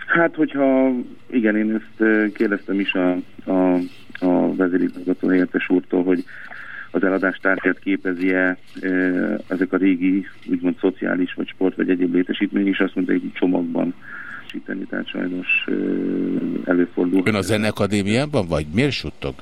Hát, hogyha, igen, én ezt kérdeztem is a, a, a vezérigazgató helyettes úrtól, hogy az eladás tárgyát képezi-e ezek a régi, úgymond szociális, vagy sport, vagy egyéb létesítmény, és azt mondta, hogy csomagban síteni, tehát sajnos előfordul. Ön a Zenekadémiában vagy? Miért suttog?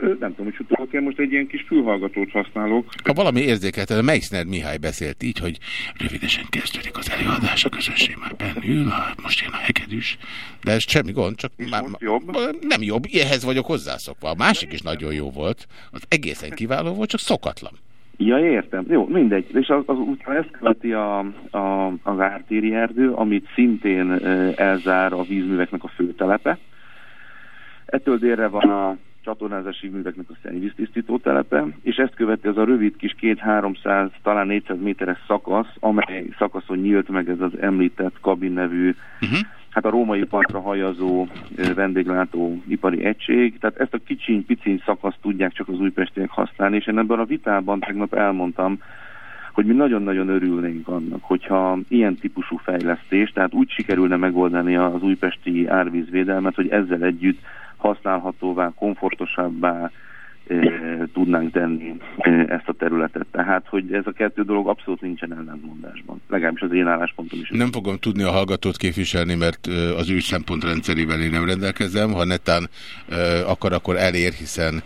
Nem tudom, hogy suttogok én most egy ilyen kis fülhallgatót használok. Ha valami érzékelhető, Meixner Mihály beszélt így, hogy rövidesen kezdődik az előadás, a közönség már bennül, most jön a hegedűs, de ez semmi gond, csak már, jobb? nem jobb, ilyenhez vagyok hozzászokva. A másik is nagyon jó volt, az egészen kiváló volt, csak szokatlan. Ja, értem. Jó, mindegy. És az, az utána ezt követi a, a, az ártéri erdő, amit szintén elzár a vízműveknek a főtelepe. Ettől délre van a csatornázási műveknek a szennyvíztisztító telepe, és ezt követi az a rövid kis 2-300, talán 400 méteres szakasz, amely szakaszon nyílt meg ez az említett kabin nevű, uh-huh. hát a római partra hajazó vendéglátó ipari egység, tehát ezt a kicsiny, piciny szakaszt tudják csak az újpestiek használni, és én ebben a vitában tegnap elmondtam, hogy mi nagyon-nagyon örülnénk annak, hogyha ilyen típusú fejlesztés, tehát úgy sikerülne megoldani az újpesti árvízvédelmet, hogy ezzel együtt használhatóvá, komfortosabbá tudnánk tenni ezt a területet. Tehát, hogy ez a kettő dolog abszolút nincsen ellentmondásban. Legalábbis az én álláspontom is. Nem fogom tudni a hallgatót képviselni, mert az ő szempontrendszerével én nem rendelkezem. Ha netán akar, akkor elér, hiszen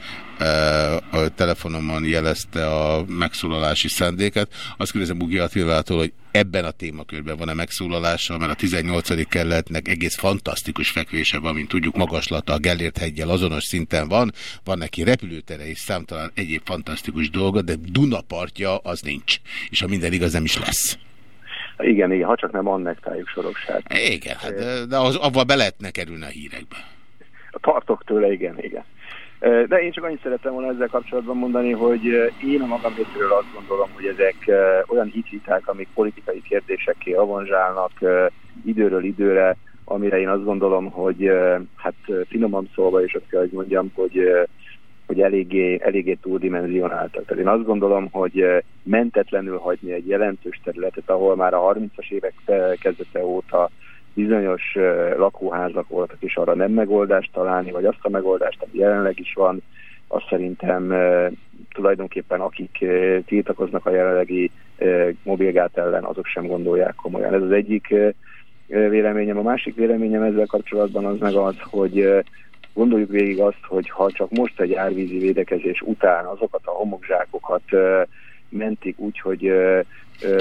a telefonomon jelezte a megszólalási szándéket. Azt kérdezem Ugi Attilától, hogy ebben a témakörben van-e megszólalása, mert a 18. kerületnek egész fantasztikus fekvése van, mint tudjuk, magaslata a Gellért hegyel azonos szinten van, van neki repülőtere és számtalan egyéb fantasztikus dolga, de Dunapartja az nincs, és ha minden igaz, nem is lesz. Igen, igen, ha csak nem annektáljuk sorokság. Igen, hát, de az, avval be lehetne kerülni a hírekbe. Tartok tőle, igen, igen. De én csak annyit szerettem volna ezzel kapcsolatban mondani, hogy én a magam részéről azt gondolom, hogy ezek olyan hitviták, amik politikai kérdésekké avanzsálnak időről időre, amire én azt gondolom, hogy hát finoman szólva is azt kell, hogy mondjam, hogy hogy eléggé, eléggé túldimenzionáltak. Tehát én azt gondolom, hogy mentetlenül hagyni egy jelentős területet, ahol már a 30-as évek kezdete óta bizonyos lakóházak voltak, és arra nem megoldást találni, vagy azt a megoldást, ami jelenleg is van, azt szerintem tulajdonképpen akik tiltakoznak a jelenlegi mobilgát ellen, azok sem gondolják komolyan. Ez az egyik véleményem. A másik véleményem ezzel kapcsolatban az meg az, hogy gondoljuk végig azt, hogy ha csak most egy árvízi védekezés után azokat a homokzsákokat mentik úgy, hogy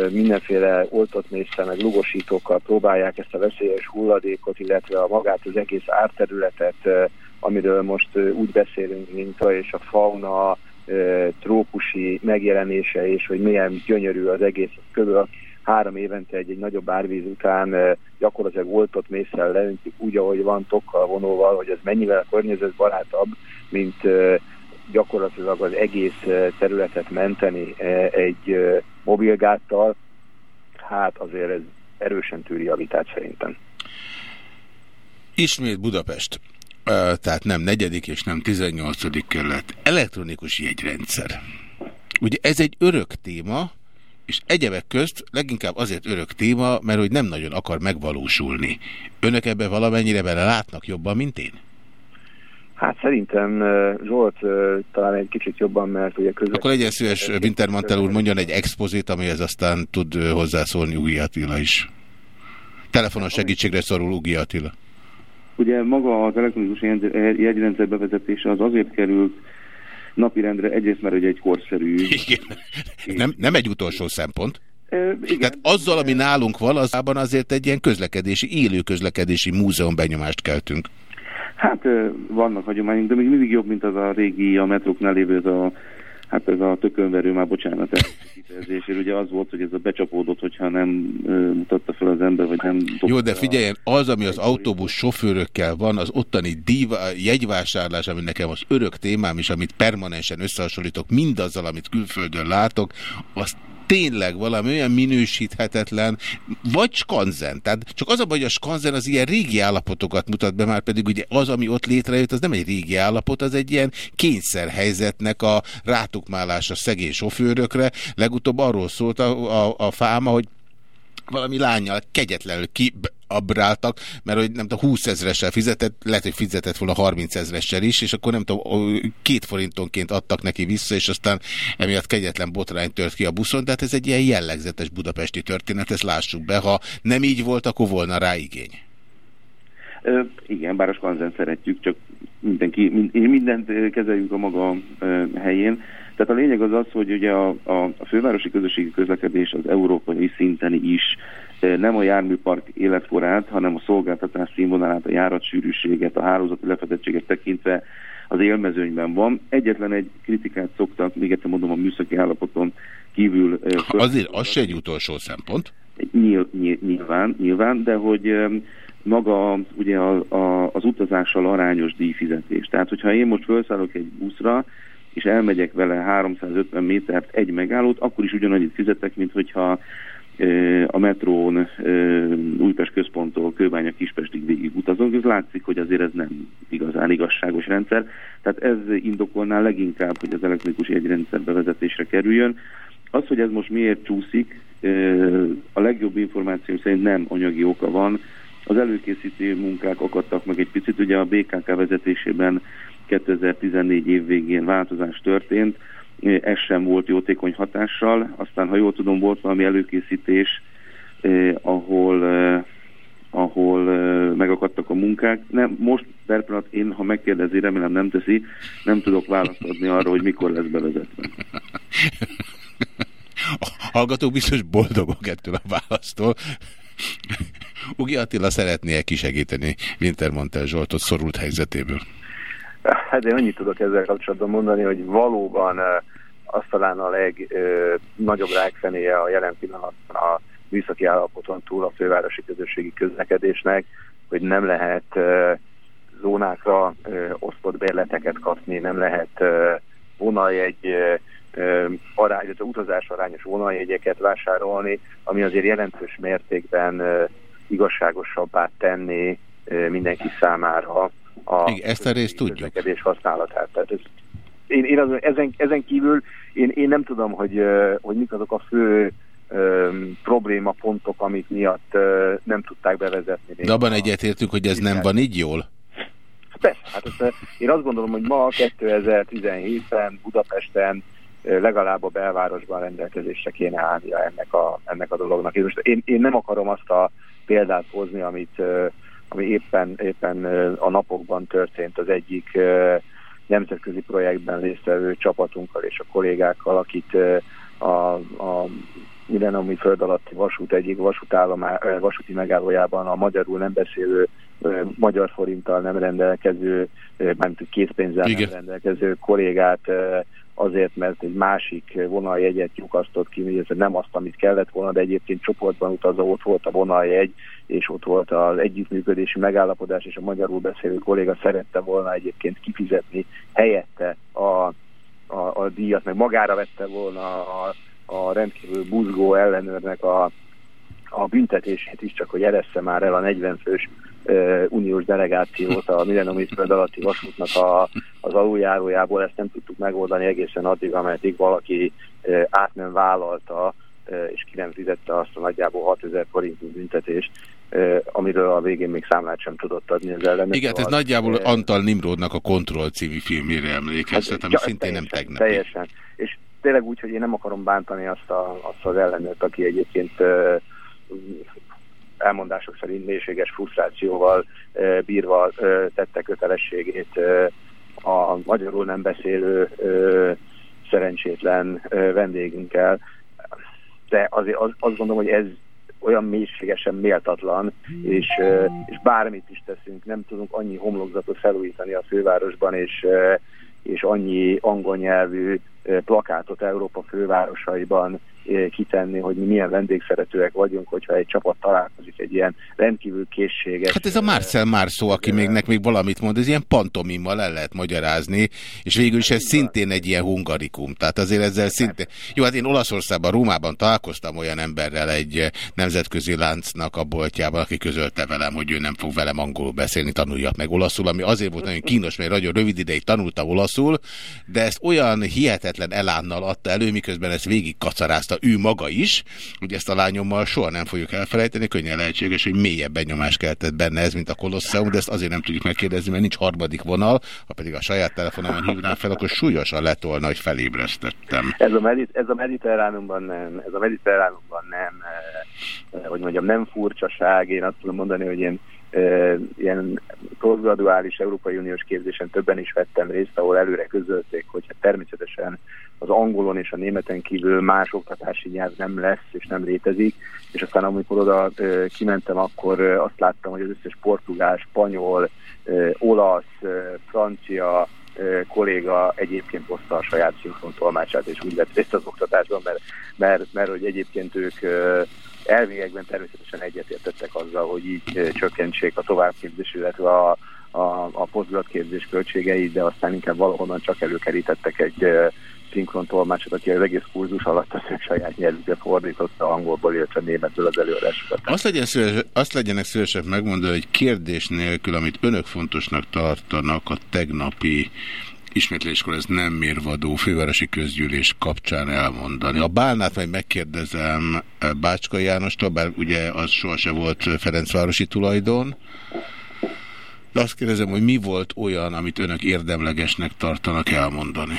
mindenféle oltott mészsel, meg lugosítókkal próbálják ezt a veszélyes hulladékot, illetve a magát az egész árterületet, amiről most úgy beszélünk, mint a és a fauna trópusi megjelenése, és hogy milyen gyönyörű az egész körül. Három évente egy, egy nagyobb árvíz után gyakorlatilag oltott mészsel leöntik úgy, ahogy van, tokkal vonóval, hogy ez mennyivel környezetbarátabb, mint gyakorlatilag az egész területet menteni egy mobilgáttal, hát azért ez erősen tűri a vitát szerintem. Ismét Budapest. Tehát nem negyedik és nem 18. kerület. Elektronikus jegyrendszer. Ugye ez egy örök téma, és egyebek közt leginkább azért örök téma, mert hogy nem nagyon akar megvalósulni. Önök ebbe valamennyire bele látnak jobban, mint én? Hát szerintem Zsolt talán egy kicsit jobban, mert ugye közben... Akkor legyen szíves, Wintermantel úr mondjon egy expozit, amihez aztán tud hozzászólni Ugi Attila is. Telefonos segítségre szorul Ugi Attila. Ugye maga az elektronikus jegyrendszer bevezetése az azért került napirendre, egyrészt mert ugye egy korszerű... Igen. Nem, nem egy utolsó szempont. igen. Tehát azzal, ami nálunk van, azában azért egy ilyen közlekedési, élő közlekedési múzeum benyomást keltünk. Hát vannak hagyományunk, de még mindig jobb, mint az a régi, a metróknál lévő, ez a, hát ez a tökönverő, már bocsánat, kifejezésért. Ugye az volt, hogy ez a becsapódott, hogyha nem mutatta fel az ember, vagy nem... Jó, de figyeljen, az, ami az autóbusz sofőrökkel van, az ottani díva, jegyvásárlás, ami nekem az örök témám, és amit permanensen összehasonlítok mindazzal, amit külföldön látok, azt tényleg valami olyan minősíthetetlen, vagy skanzen. Tehát csak az a baj, hogy a skanzen az ilyen régi állapotokat mutat be, már pedig ugye az, ami ott létrejött, az nem egy régi állapot, az egy ilyen kényszerhelyzetnek a rátukmálása szegény sofőrökre. Legutóbb arról szólt a, a, a fáma, hogy valami lányjal kegyetlenül kiabráltak, mert hogy nem tudom, 20 ezressel fizetett, lehet, hogy fizetett volna 30 ezressel is, és akkor nem tudom, két forintonként adtak neki vissza, és aztán emiatt kegyetlen botrány tört ki a buszon, tehát ez egy ilyen jellegzetes budapesti történet, ezt lássuk be, ha nem így volt, akkor volna rá igény. Ö, igen, bár a skanzen szeretjük, csak mindenki, mindent kezeljünk a maga helyén. Tehát a lényeg az az, hogy ugye a, a, a fővárosi közösségi közlekedés az európai szinten is nem a járműpark életkorát, hanem a szolgáltatás színvonalát, a járatsűrűséget, a hálózati lefedettséget tekintve az élmezőnyben van. Egyetlen egy kritikát szoktak, még egyszer mondom, a műszaki állapoton kívül... Azért az se egy utolsó szempont. Nyilv, nyilván, nyilván, de hogy maga ugye a, a, az utazással arányos díjfizetés. Tehát, hogyha én most felszállok egy buszra, és elmegyek vele 350 métert egy megállót, akkor is ugyanannyit fizetek, mint hogyha a metrón Újpest központtól Kőbánya Kispestig végig utazunk, ez látszik, hogy azért ez nem igazán igazságos rendszer. Tehát ez indokolná leginkább, hogy az elektronikus jegyrendszer bevezetésre kerüljön. Az, hogy ez most miért csúszik, a legjobb információ szerint nem anyagi oka van. Az előkészítő munkák akadtak meg egy picit, ugye a BKK vezetésében 2014 év végén változás történt, ez sem volt jótékony hatással, aztán ha jól tudom, volt valami előkészítés, eh, ahol, eh, ahol eh, megakadtak a munkák. Nem, most per pillanat én, ha megkérdezi, remélem nem teszi, nem tudok választ adni arra, hogy mikor lesz bevezetve. A hallgatók biztos boldogok ettől a választól. Ugi Attila szeretné-e kisegíteni Wintermantel Zsoltot szorult helyzetéből? Hát én annyit tudok ezzel kapcsolatban mondani, hogy valóban az talán a legnagyobb rákfenéje a jelen pillanatban a műszaki állapoton túl a fővárosi közösségi közlekedésnek, hogy nem lehet zónákra osztott bérleteket kapni, nem lehet vonaljegy arány, utazás arányos vonaljegyeket vásárolni, ami azért jelentős mértékben igazságosabbá tenni mindenki számára a Igen, ezt a részt tudjuk. használatát. Tehát ez, én, én az, ezen, ezen kívül én, én nem tudom, hogy, hogy mik azok a fő um, probléma pontok, amik miatt uh, nem tudták bevezetni. De abban egyetértünk, hogy ez nem van így jól? Persze, hát ezt, én azt gondolom, hogy ma 2017-ben Budapesten legalább a belvárosban rendelkezésre kéne állnia ennek a, ennek a dolognak. Én, most én, én nem akarom azt a példát hozni, amit ami éppen, éppen a napokban történt az egyik nemzetközi projektben résztvevő csapatunkkal és a kollégákkal, akit a, a millenniumi föld alatti vasút egyik vasútállomá, vasúti megállójában a magyarul nem beszélő, magyar forinttal nem rendelkező, mármint készpénzzel nem rendelkező kollégát azért, mert egy másik vonaljegyet lyukasztott ki, hogy ez nem azt, amit kellett volna, de egyébként csoportban utazó ott volt a vonaljegy, és ott volt az együttműködési megállapodás, és a magyarul beszélő kolléga szerette volna egyébként kifizetni helyette a, a, a díjat, meg magára vette volna a, a rendkívül buzgó ellenőrnek a, a büntetését is, csak hogy eressze már el a 40 fős uh, uniós delegációt a Millenniumi Föld alatti vasútnak a, az aluljárójából. Ezt nem tudtuk megoldani egészen addig, ameddig valaki uh, át nem vállalta, uh, és ki nem fizette azt a nagyjából 6000 forintú büntetést, amiről a végén még számlát sem tudott adni az ellenőr. Igen, ez nagyjából Antal Nimrodnak a Kontroll című filmére emlékeztet, ami ja, szintén teljesen, nem tegnap. Teljesen. És tényleg úgy, hogy én nem akarom bántani azt, a, azt az ellenőrt, aki egyébként elmondások szerint mélységes frusztrációval bírva tette kötelességét a magyarul nem beszélő szerencsétlen vendégünkkel. De azért az, azt gondolom, hogy ez olyan mélységesen méltatlan, és, és bármit is teszünk, nem tudunk annyi homlokzatot felújítani a fővárosban, és, és annyi angol nyelvű plakátot Európa fővárosaiban kitenni, hogy mi milyen vendégszeretőek vagyunk, hogyha egy csapat találkozik egy ilyen rendkívül készséges... Hát ez a Marcel Marceau, aki még nek még valamit mond, ez ilyen pantomimmal el lehet magyarázni, és végül is ez szintén egy ilyen hungarikum. Tehát azért ezzel szintén... Jó, hát én Olaszországban, Rómában találkoztam olyan emberrel egy nemzetközi láncnak a boltjában, aki közölte velem, hogy ő nem fog velem angolul beszélni, tanuljak meg olaszul, ami azért volt nagyon kínos, mert nagyon rövid ideig tanulta olaszul, de ezt olyan hihetetlen elánnal adta elő, miközben ezt végig kacarázta ő maga is, hogy ezt a lányommal soha nem fogjuk elfelejteni, könnyen lehetséges, hogy mélyebb benyomás keltett benne ez, mint a Kolosseum, de ezt azért nem tudjuk megkérdezni, mert nincs harmadik vonal, ha pedig a saját telefonomon hívnám fel, akkor súlyosan lett volna, hogy felébresztettem. Ez a, medit ez a mediterránumban nem, ez a mediterránumban nem, eh, hogy mondjam, nem furcsaság, én azt tudom mondani, hogy én eh, ilyen postgraduális Európai Uniós képzésen többen is vettem részt, ahol előre közölték, hogy hát természetesen az angolon és a németen kívül más oktatási nyelv nem lesz és nem létezik, és aztán amikor oda kimentem, akkor azt láttam, hogy az összes portugál, spanyol, olasz, francia kolléga egyébként hozta a saját szinkron tolmácsát, és úgy vett részt az oktatásban, mert, mert, mert hogy egyébként ők elvégekben természetesen egyetértettek azzal, hogy így csökkentsék a továbbképzés, illetve a, a, a posztgratképzés költségeit, de aztán inkább valahonnan csak előkerítettek egy szinkron tolmácsot, aki az egész kurzus alatt az ő saját nyelvükre fordította angolból, illetve németből az előadásokat. Azt, legyen szíves, azt legyenek szívesek megmondani, hogy kérdés nélkül, amit önök fontosnak tartanak a tegnapi ismétléskor ez nem mérvadó fővárosi közgyűlés kapcsán elmondani. A bálnát majd megkérdezem Bácska Jánostól, bár ugye az sohasem volt Ferencvárosi tulajdon, de azt kérdezem, hogy mi volt olyan, amit önök érdemlegesnek tartanak elmondani?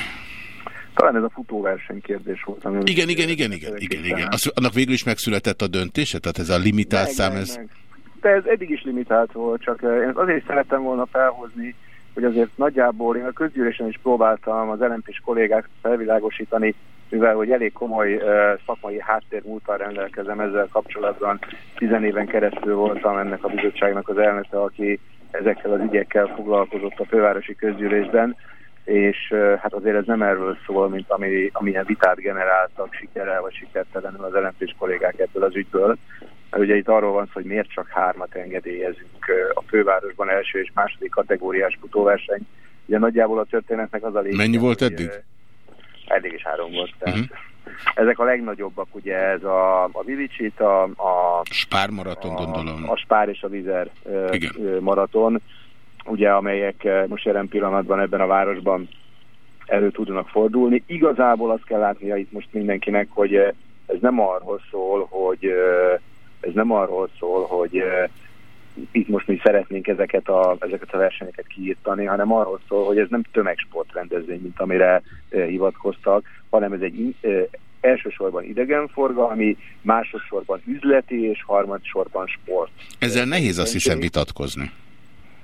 Talán ez a futóverseny kérdés volt. Ami igen, igen, igen, igen, igen, igen. Az, annak végül is megszületett a döntése? Tehát ez a limitált meg, szám, ez... Meg. De ez eddig is limitált volt, csak én azért szerettem volna felhozni, hogy azért nagyjából én a közgyűlésen is próbáltam az lmp kollégák felvilágosítani, mivel hogy elég komoly uh, szakmai háttérmúltal rendelkezem ezzel kapcsolatban. Tizen éven keresztül voltam ennek a bizottságnak az elnöke, aki ezekkel az ügyekkel foglalkozott a fővárosi közgyűlésben, és hát azért ez nem erről szól, mint ami, amilyen vitát generáltak sikerrel vagy sikertelenül az lmp kollégák ebből az ügyből. Ugye itt arról van szó, hogy miért csak hármat engedélyezünk a fővárosban első és második kategóriás futóverseny. Ugye nagyjából a történetnek az a lényeg. Mennyi volt eddig? Eddig is három volt. Tehát. Uh -huh. Ezek a legnagyobbak, ugye ez a, a Vivicsit, a, a Spár maraton, a, gondolom. A Spár és a Vizer Igen. maraton ugye, amelyek most jelen pillanatban ebben a városban elő tudnak fordulni. Igazából azt kell látnia itt most mindenkinek, hogy ez nem arról szól, hogy ez nem arról szól, hogy itt most mi szeretnénk ezeket a, ezeket a versenyeket kiírtani, hanem arról szól, hogy ez nem tömegsportrendezvény, mint amire hivatkoztak, hanem ez egy elsősorban idegenforgalmi, másodszorban üzleti és harmadsorban sport. Ezzel nehéz azt hiszem vitatkozni.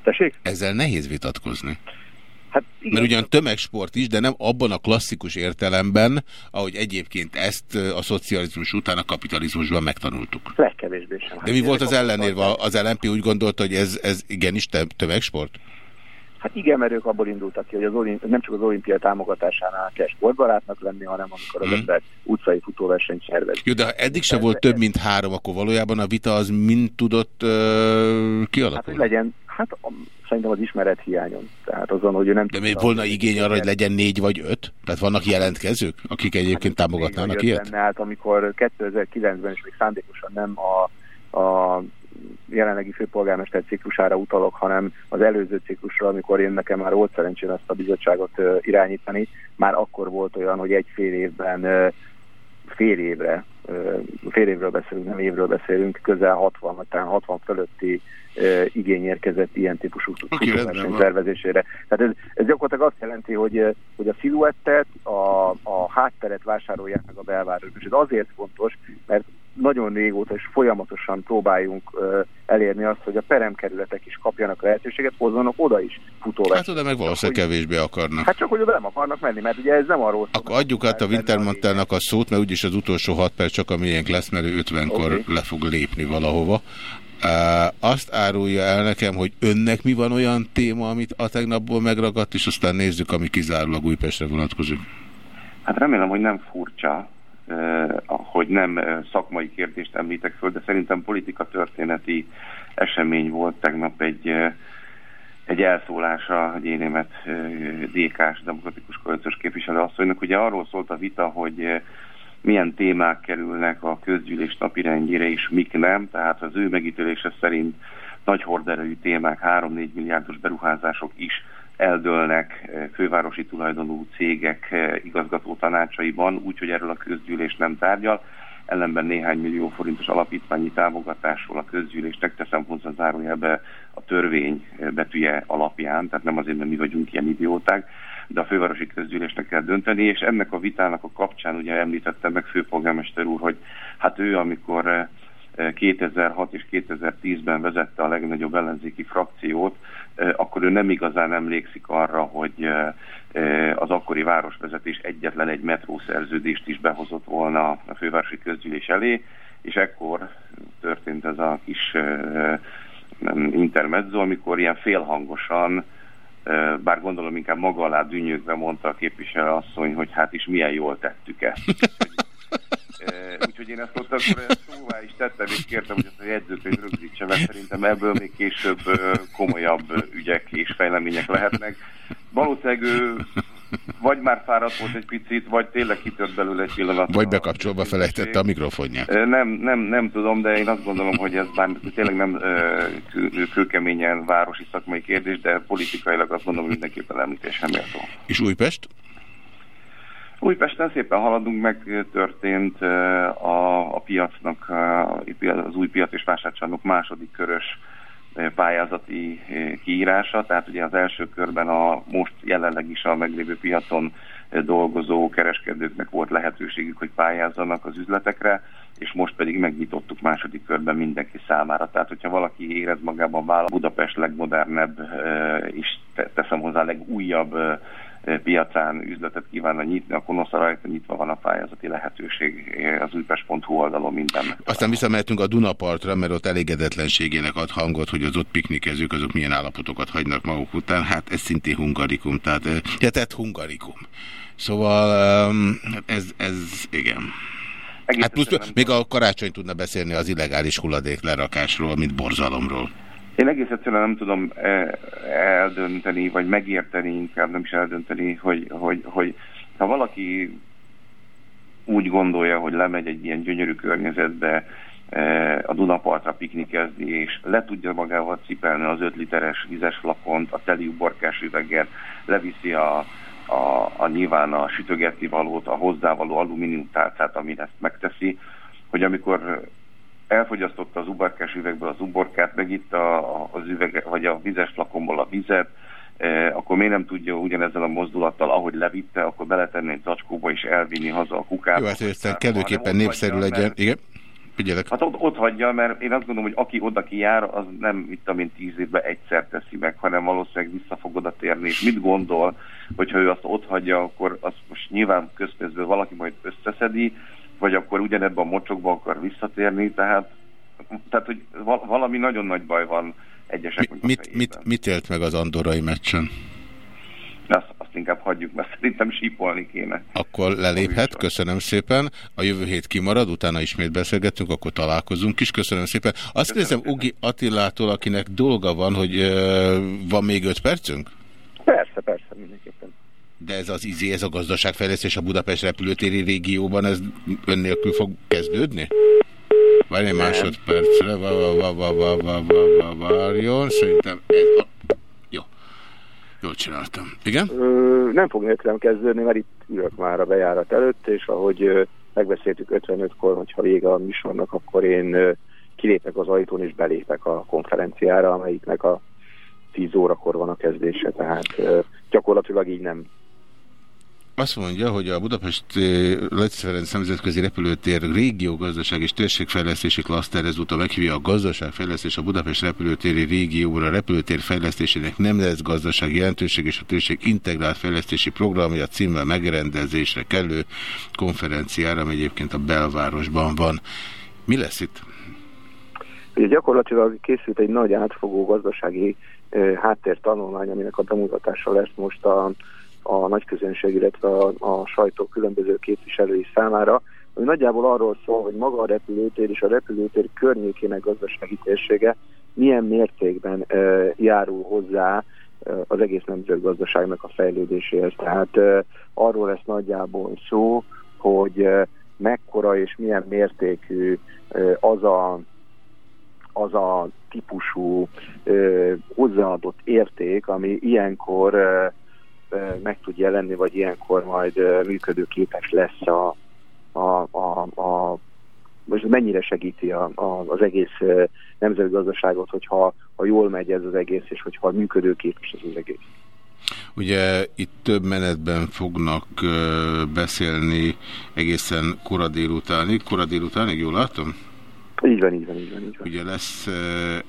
Tessék? Ezzel nehéz vitatkozni. Hát igen. Mert ugyan tömegsport is, de nem abban a klasszikus értelemben, ahogy egyébként ezt a szocializmus után a kapitalizmusban megtanultuk. Legkevésbé sem. De mi volt az ellenérve? Az LNP úgy gondolta, hogy ez, ez igenis tömegsport? Hát igen, mert ők abból indultak ki, hogy az olimp, nem csak az olimpia támogatásánál kell sportbarátnak lenni, hanem amikor az hmm. ember utcai futóversenyt szervez. Jó, de ha eddig se volt több, mint három, akkor valójában a vita az mind tudott uh, kialakulni? Hát, hogy legyen, Hát szerintem az ismeret hiányon. Tehát azon, hogy ő nem De még volna igény arra, hogy legyen négy vagy öt? Tehát vannak jelentkezők, akik egyébként hát, támogatnának ilyet? Lenne, hát amikor 2009-ben is még szándékosan nem a, a jelenlegi főpolgármester ciklusára utalok, hanem az előző ciklusra, amikor én nekem már volt szerencsém ezt a bizottságot irányítani, már akkor volt olyan, hogy egy fél évben fél évre, fél évről beszélünk, nem évről beszélünk, közel 60, vagy talán 60 fölötti igény érkezett ilyen típusú okay, szervezésére. Tehát ez, ez gyakorlatilag azt jelenti, hogy, hogy a sziluettet, a, a hátteret vásárolják meg a belvárosban. És ez azért fontos, mert nagyon régóta és folyamatosan próbáljunk elérni azt, hogy a peremkerületek is kapjanak lehetőséget, hozzanak oda is futóversenyt. Hát oda meg valószínűleg kevésbé akarnak. Hát csak, hogy oda nem akarnak menni, mert ugye ez nem arról szól. Akkor adjuk át a Wintermantelnak a szót, mert úgyis az utolsó hat perc csak a miénk lesz, mert ő 50-kor okay. le fog lépni valahova. Uh, azt árulja el nekem, hogy önnek mi van olyan téma, amit a tegnapból megragadt, és aztán nézzük, ami kizárólag Újpestre vonatkozik. Hát remélem, hogy nem furcsa, hogy nem szakmai kérdést említek föl, de szerintem politika történeti esemény volt tegnap egy, uh, egy elszólása egy énémet DK-s demokratikus koalíciós képviselő asszonynak. Ugye arról szólt a vita, hogy milyen témák kerülnek a közgyűlés napirendjére és mik nem, tehát az ő megítélése szerint nagy horderejű témák, 3-4 milliárdos beruházások is eldőlnek eh, fővárosi tulajdonú cégek eh, igazgató tanácsaiban, úgyhogy erről a közgyűlés nem tárgyal. Ellenben néhány millió forintos alapítványi támogatásról a közgyűlésnek teszem hozzá zárójelbe a törvény eh, betűje alapján, tehát nem azért, mert mi vagyunk ilyen idióták, de a fővárosi közgyűlésnek kell dönteni, és ennek a vitának a kapcsán ugye említette meg főpolgármester úr, hogy hát ő, amikor 2006 és 2010-ben vezette a legnagyobb ellenzéki frakciót, akkor ő nem igazán emlékszik arra, hogy az akkori városvezetés egyetlen egy metrószerződést is behozott volna a fővárosi közgyűlés elé, és ekkor történt ez a kis intermezzo, amikor ilyen félhangosan bár gondolom inkább maga alá dűnyögve mondta a képviselő asszony, hogy hát is milyen jól tettük ezt. Úgyhogy én ezt ott akkor szóvá is tettem, és kértem, hogy ezt a jegyzőkönyv rögzítse, mert szerintem ebből még később komolyabb ügyek és fejlemények lehetnek. Valószínűleg ő vagy már fáradt volt egy picit, vagy tényleg kitört belőle egy pillanat. Vagy bekapcsolva felejtette a mikrofonját. Nem, nem, nem tudom, de én azt gondolom, hogy ez bár tényleg nem kőkeményen városi szakmai kérdés, de politikailag azt gondolom, hogy mindenképpen említésem méltó. És Újpest? Újpesten szépen haladunk, meg történt a, a piacnak, az új piac és vásárcsarnok második körös pályázati kiírása, tehát ugye az első körben a most jelenleg is a meglévő piacon dolgozó kereskedőknek volt lehetőségük, hogy pályázzanak az üzletekre, és most pedig megnyitottuk második körben mindenki számára. Tehát, hogyha valaki érez magában vállal Budapest legmodernebb, és teszem hozzá legújabb piacán üzletet kívánna nyitni, akkor nosza rajta nyitva van a pályázati lehetőség az újpest.hu oldalon mindennek. Aztán visszamehetünk a Dunapartra, mert ott elégedetlenségének ad hangot, hogy az ott piknikezők azok milyen állapotokat hagynak maguk után. Hát ez szintén hungarikum, tehát, ja, tehát hungarikum. Szóval ez, ez igen. Egész hát plusz, még a karácsony tudna beszélni az illegális hulladék lerakásról, mint borzalomról. Én egész egyszerűen nem tudom e, eldönteni, vagy megérteni inkább, nem is eldönteni, hogy, hogy, hogy ha valaki úgy gondolja, hogy lemegy egy ilyen gyönyörű környezetbe e, a Dunapartra piknikezni, és le tudja magával cipelni az 5 literes vizes flakont, a teli uborkás üveget, leviszi a, a, a nyilván a sütögetni valót, a hozzávaló alumínium tálcát, amin ezt megteszi, hogy amikor elfogyasztotta az uborkás üvegből az uborkát, meg itt a, az üveg, vagy a vizes flakonból a vizet, eh, akkor miért nem tudja ugyanezzel a mozdulattal, ahogy levitte, akkor beletenni egy zacskóba és elvinni haza a kukát. Jó, hát hogy kellőképpen népszerű legyen. Mert... Igen. Figyelek. Hát ott, ott hagyja, mert én azt gondolom, hogy aki oda kijár, az nem itt, amint tíz évben egyszer teszi meg, hanem valószínűleg vissza fog oda térni. És mit gondol, hogyha ő azt ott hagyja, akkor azt most nyilván közpénzből valaki majd összeszedi, vagy akkor ugyanebben a mocsokba akar visszatérni, tehát, tehát hogy valami nagyon nagy baj van egyesek. Mi, mit, mit, mit élt meg az andorai meccsen? Azt, azt inkább hagyjuk, mert szerintem sípolni kéne. Akkor leléphet, köszönöm szépen. A jövő hét kimarad, utána ismét beszélgetünk, akkor találkozunk is. Köszönöm szépen. Azt nézem Ugi Attilától, akinek dolga van, hogy uh, van még öt percünk? Persze, persze, mindenképpen. De ez az izé, ez a gazdaságfejlesztés a Budapest repülőtéri régióban, ez önnélkül fog kezdődni? Várj egy másodpercre, várjon, szerintem ez a... Jó. Jól csináltam. Igen? Ö, nem fog nélkülem kezdődni, mert itt ülök már a bejárat előtt, és ahogy megbeszéltük 55-kor, hogyha vége a műsornak, akkor én kilépek az ajtón és belépek a konferenciára, amelyiknek a 10 órakor van a kezdése, tehát gyakorlatilag így nem azt mondja, hogy a Budapest Lecz Ferenc Nemzetközi Repülőtér régió gazdaság és térségfejlesztési klaszter ezúttal meghívja a gazdaságfejlesztés a Budapest repülőtéri régióra. A repülőtér fejlesztésének nem lesz gazdasági jelentőség és a térség integrált fejlesztési programja címmel megrendezésre kellő konferenciára, ami egyébként a belvárosban van. Mi lesz itt? Ugye gyakorlatilag készült egy nagy átfogó gazdasági háttértanulmány, aminek a bemutatása lesz most a, a nagyközönség, illetve a, a sajtó különböző képviselői számára, ami nagyjából arról szól, hogy maga a repülőtér és a repülőtér környékének gazdasági térsége milyen mértékben e, járul hozzá e, az egész nemzetgazdaságnak a fejlődéséhez. Tehát e, arról lesz nagyjából szó, hogy e, mekkora és milyen mértékű e, az a az a típusú ö, hozzáadott érték, ami ilyenkor ö, meg tud jelenni, vagy ilyenkor majd működőképes lesz a, a, a, a most mennyire segíti a, a, az egész nemzeti gazdaságot, hogyha ha jól megy ez az egész, és hogyha működőképes ez az egész. Ugye itt több menetben fognak beszélni egészen kora délutánig. Kora délutánig, jól látom? Így van, így van, így van. Így van. Ugye lesz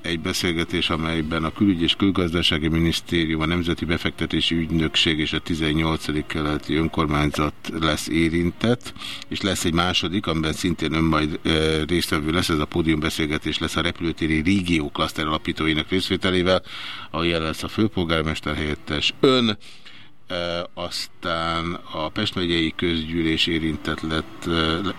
egy beszélgetés, amelyben a Külügy és Külgazdasági Minisztérium, a Nemzeti Befektetési Ügynökség és a 18. keleti önkormányzat lesz érintett, és lesz egy második, amiben szintén ön majd résztvevő lesz, ez a pódiumbeszélgetés lesz a repülőtéri régió klaszter alapítóinak részvételével, ahol jelen lesz a főpolgármester helyettes ön, aztán a Pest megyei közgyűlés érintett, lett,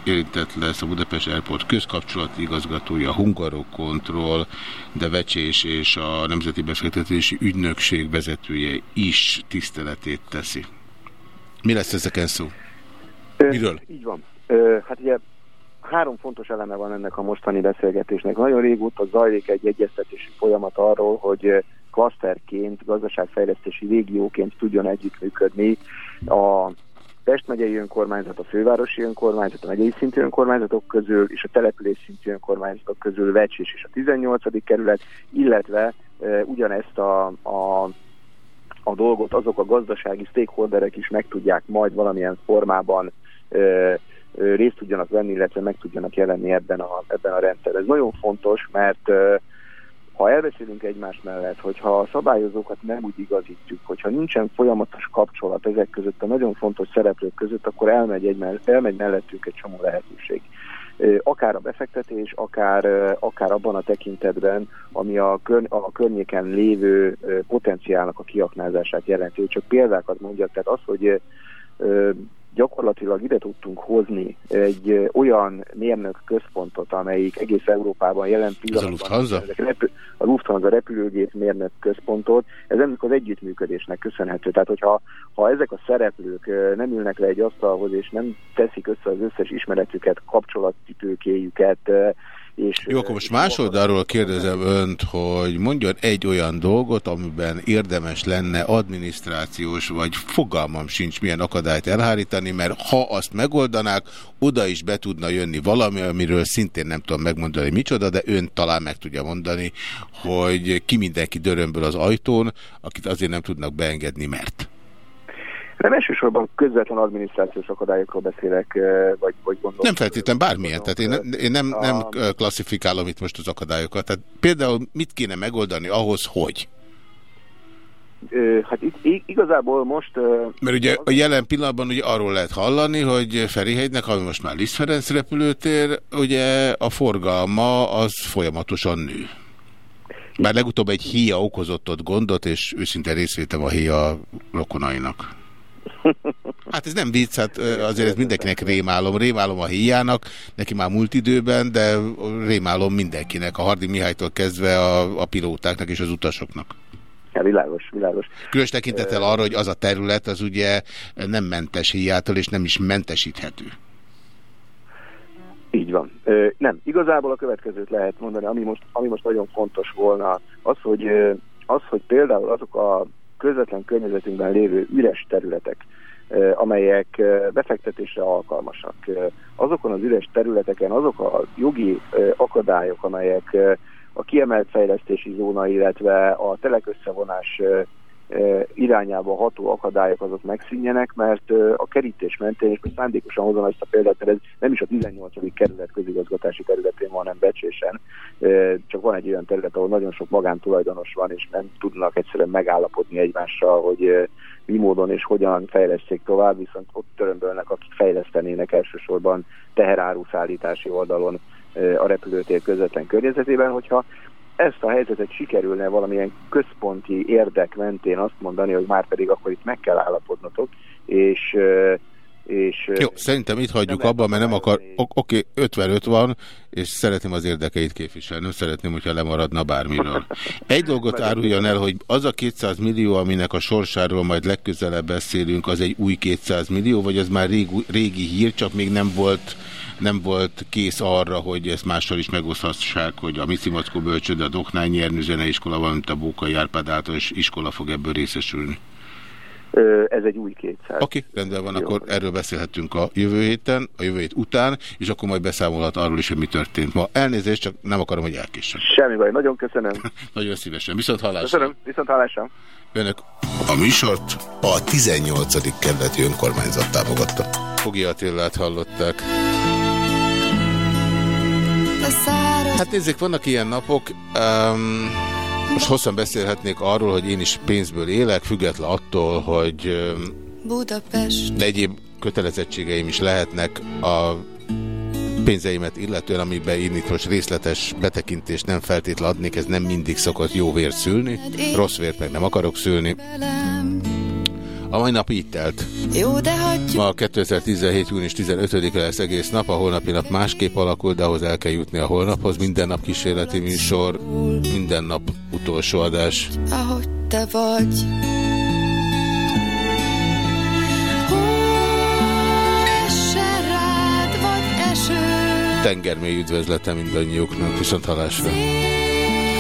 érintett lesz a Budapest Airport közkapcsolati igazgatója, a Hungarokontroll, de Vecsés és a Nemzeti Befektetési Ügynökség vezetője is tiszteletét teszi. Mi lesz ezeken szó? Miről? Így van. Hát ugye három fontos eleme van ennek a mostani beszélgetésnek. Nagyon régóta zajlik egy egyeztetési folyamat arról, hogy klaszterként, gazdaságfejlesztési régióként tudjon együttműködni a Pest megyei önkormányzat, a fővárosi önkormányzat, a megyei szintű önkormányzatok közül és a település szintű önkormányzatok közül Vecsés és a 18. kerület, illetve e, ugyanezt a, a, a dolgot azok a gazdasági stakeholderek is meg tudják majd valamilyen formában e, részt tudjanak venni, illetve meg tudjanak jelenni ebben a, ebben a rendszerben. Ez nagyon fontos, mert ha elbeszélünk egymás mellett, hogyha a szabályozókat nem úgy igazítjuk, hogyha nincsen folyamatos kapcsolat ezek között a nagyon fontos szereplők között, akkor elmegy, egy, elmegy mellettünk egy csomó lehetőség. Akár a befektetés, akár, akár abban a tekintetben, ami a, kör, a környéken lévő potenciálnak a kiaknázását jelenti. Csak példákat mondjak, tehát az, hogy gyakorlatilag ide tudtunk hozni egy olyan mérnök központot, amelyik egész Európában jelen pillanatban... Ez a Lufthansa? Repül, a Lufthansa repülőgép mérnök központot, ez ennek az együttműködésnek köszönhető. Tehát, hogyha ha ezek a szereplők nem ülnek le egy asztalhoz, és nem teszik össze az összes ismeretüket, kapcsolatítőkéjüket, és, Jó, akkor most másoldalról kérdezem önt, hogy mondjon egy olyan dolgot, amiben érdemes lenne adminisztrációs, vagy fogalmam sincs milyen akadályt elhárítani, mert ha azt megoldanák, oda is be tudna jönni valami, amiről szintén nem tudom megmondani micsoda, de ön talán meg tudja mondani, hogy ki mindenki dörömből az ajtón, akit azért nem tudnak beengedni, mert... Nem elsősorban közvetlen adminisztrációs akadályokról beszélek, vagy, vagy gondolom. Nem feltétlen bármilyen, tehát én, én nem, nem klasszifikálom itt most az akadályokat. Tehát például mit kéne megoldani ahhoz, hogy? Hát itt igazából most... Mert ugye a jelen pillanatban ugye arról lehet hallani, hogy Ferihegynek, ami most már Liszt Ferenc repülőtér, ugye a forgalma az folyamatosan nő. Bár legutóbb egy híja okozott ott gondot, és őszinte részvétem a híja rokonainak. Hát ez nem vicc, hát azért ez mindenkinek rémálom. Rémálom a híjának, neki már múlt időben, de rémálom mindenkinek, a Hardi Mihálytól kezdve a, a pilótáknak és az utasoknak. Ja, világos, világos. Különös tekintettel arra, hogy az a terület, az ugye nem mentes híjától, és nem is mentesíthető. Így van. Ö, nem, igazából a következőt lehet mondani, ami most, ami most nagyon fontos volna, az, hogy, az, hogy például azok a közvetlen környezetünkben lévő üres területek, amelyek befektetésre alkalmasak. Azokon az üres területeken azok a jogi akadályok, amelyek a kiemelt fejlesztési zóna, illetve a telekösszevonás irányába ható akadályok azok megszűnjenek, mert a kerítés mentén, és most szándékosan hozom ezt a példát, mert ez nem is a 18. kerület közigazgatási területén van, hanem becsésen, csak van egy olyan terület, ahol nagyon sok magántulajdonos van, és nem tudnak egyszerűen megállapodni egymással, hogy mi módon és hogyan fejleszték tovább, viszont ott törömbölnek, akik fejlesztenének elsősorban teheráruszállítási oldalon a repülőtér közvetlen környezetében, hogyha ezt a helyzetet sikerülne valamilyen központi érdek mentén azt mondani, hogy már pedig akkor itt meg kell állapodnotok, és és, Jó, szerintem itt hagyjuk abba, mert nem akar... Oké, okay, 55 van, és szeretném az érdekeit képviselni. Nem szeretném, hogyha lemaradna bármiről. Egy dolgot áruljon el, hogy az a 200 millió, aminek a sorsáról majd legközelebb beszélünk, az egy új 200 millió, vagy az már régi, régi hír, csak még nem volt nem volt kész arra, hogy ezt mással is megoszthassák, hogy a Mici Mackó Bölcsőde, a Doknány Nyernő Zeneiskola, valamint a Bókai Árpád általános iskola fog ebből részesülni. Ez egy új 200. Oké, okay, rendben van, Jó. akkor erről beszélhetünk a jövő héten, a jövő hét után, és akkor majd beszámolhat arról is, hogy mi történt ma. Elnézést, csak nem akarom, hogy elkéssen. Semmi baj, nagyon köszönöm. nagyon szívesen. Viszont hallásra. Köszönöm, viszont hallásra. Önök. A műsort a 18. kerületi önkormányzat támogatta. Fogi Attilát hallották. Hát nézzék, vannak ilyen napok, um, most hosszan beszélhetnék arról, hogy én is pénzből élek, független attól, hogy Budapest. egyéb kötelezettségeim is lehetnek a pénzeimet illetően, amiben én itt most részletes betekintést nem feltétlenül adnék, ez nem mindig szokott jó vért szülni, rossz vért meg nem akarok szülni. A mai nap így telt. Jó, de hagyjuk. Ma 2017. június 15-e lesz egész nap, a holnapi nap másképp alakul, de ahhoz el kell jutni a holnaphoz. Minden nap kísérleti műsor, minden nap utolsó adás. Ahogy te vagy. Tengermély üdvözlete mindannyiuknak, viszont halásra.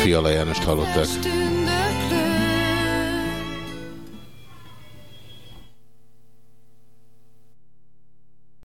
Fiala Jánost hallották.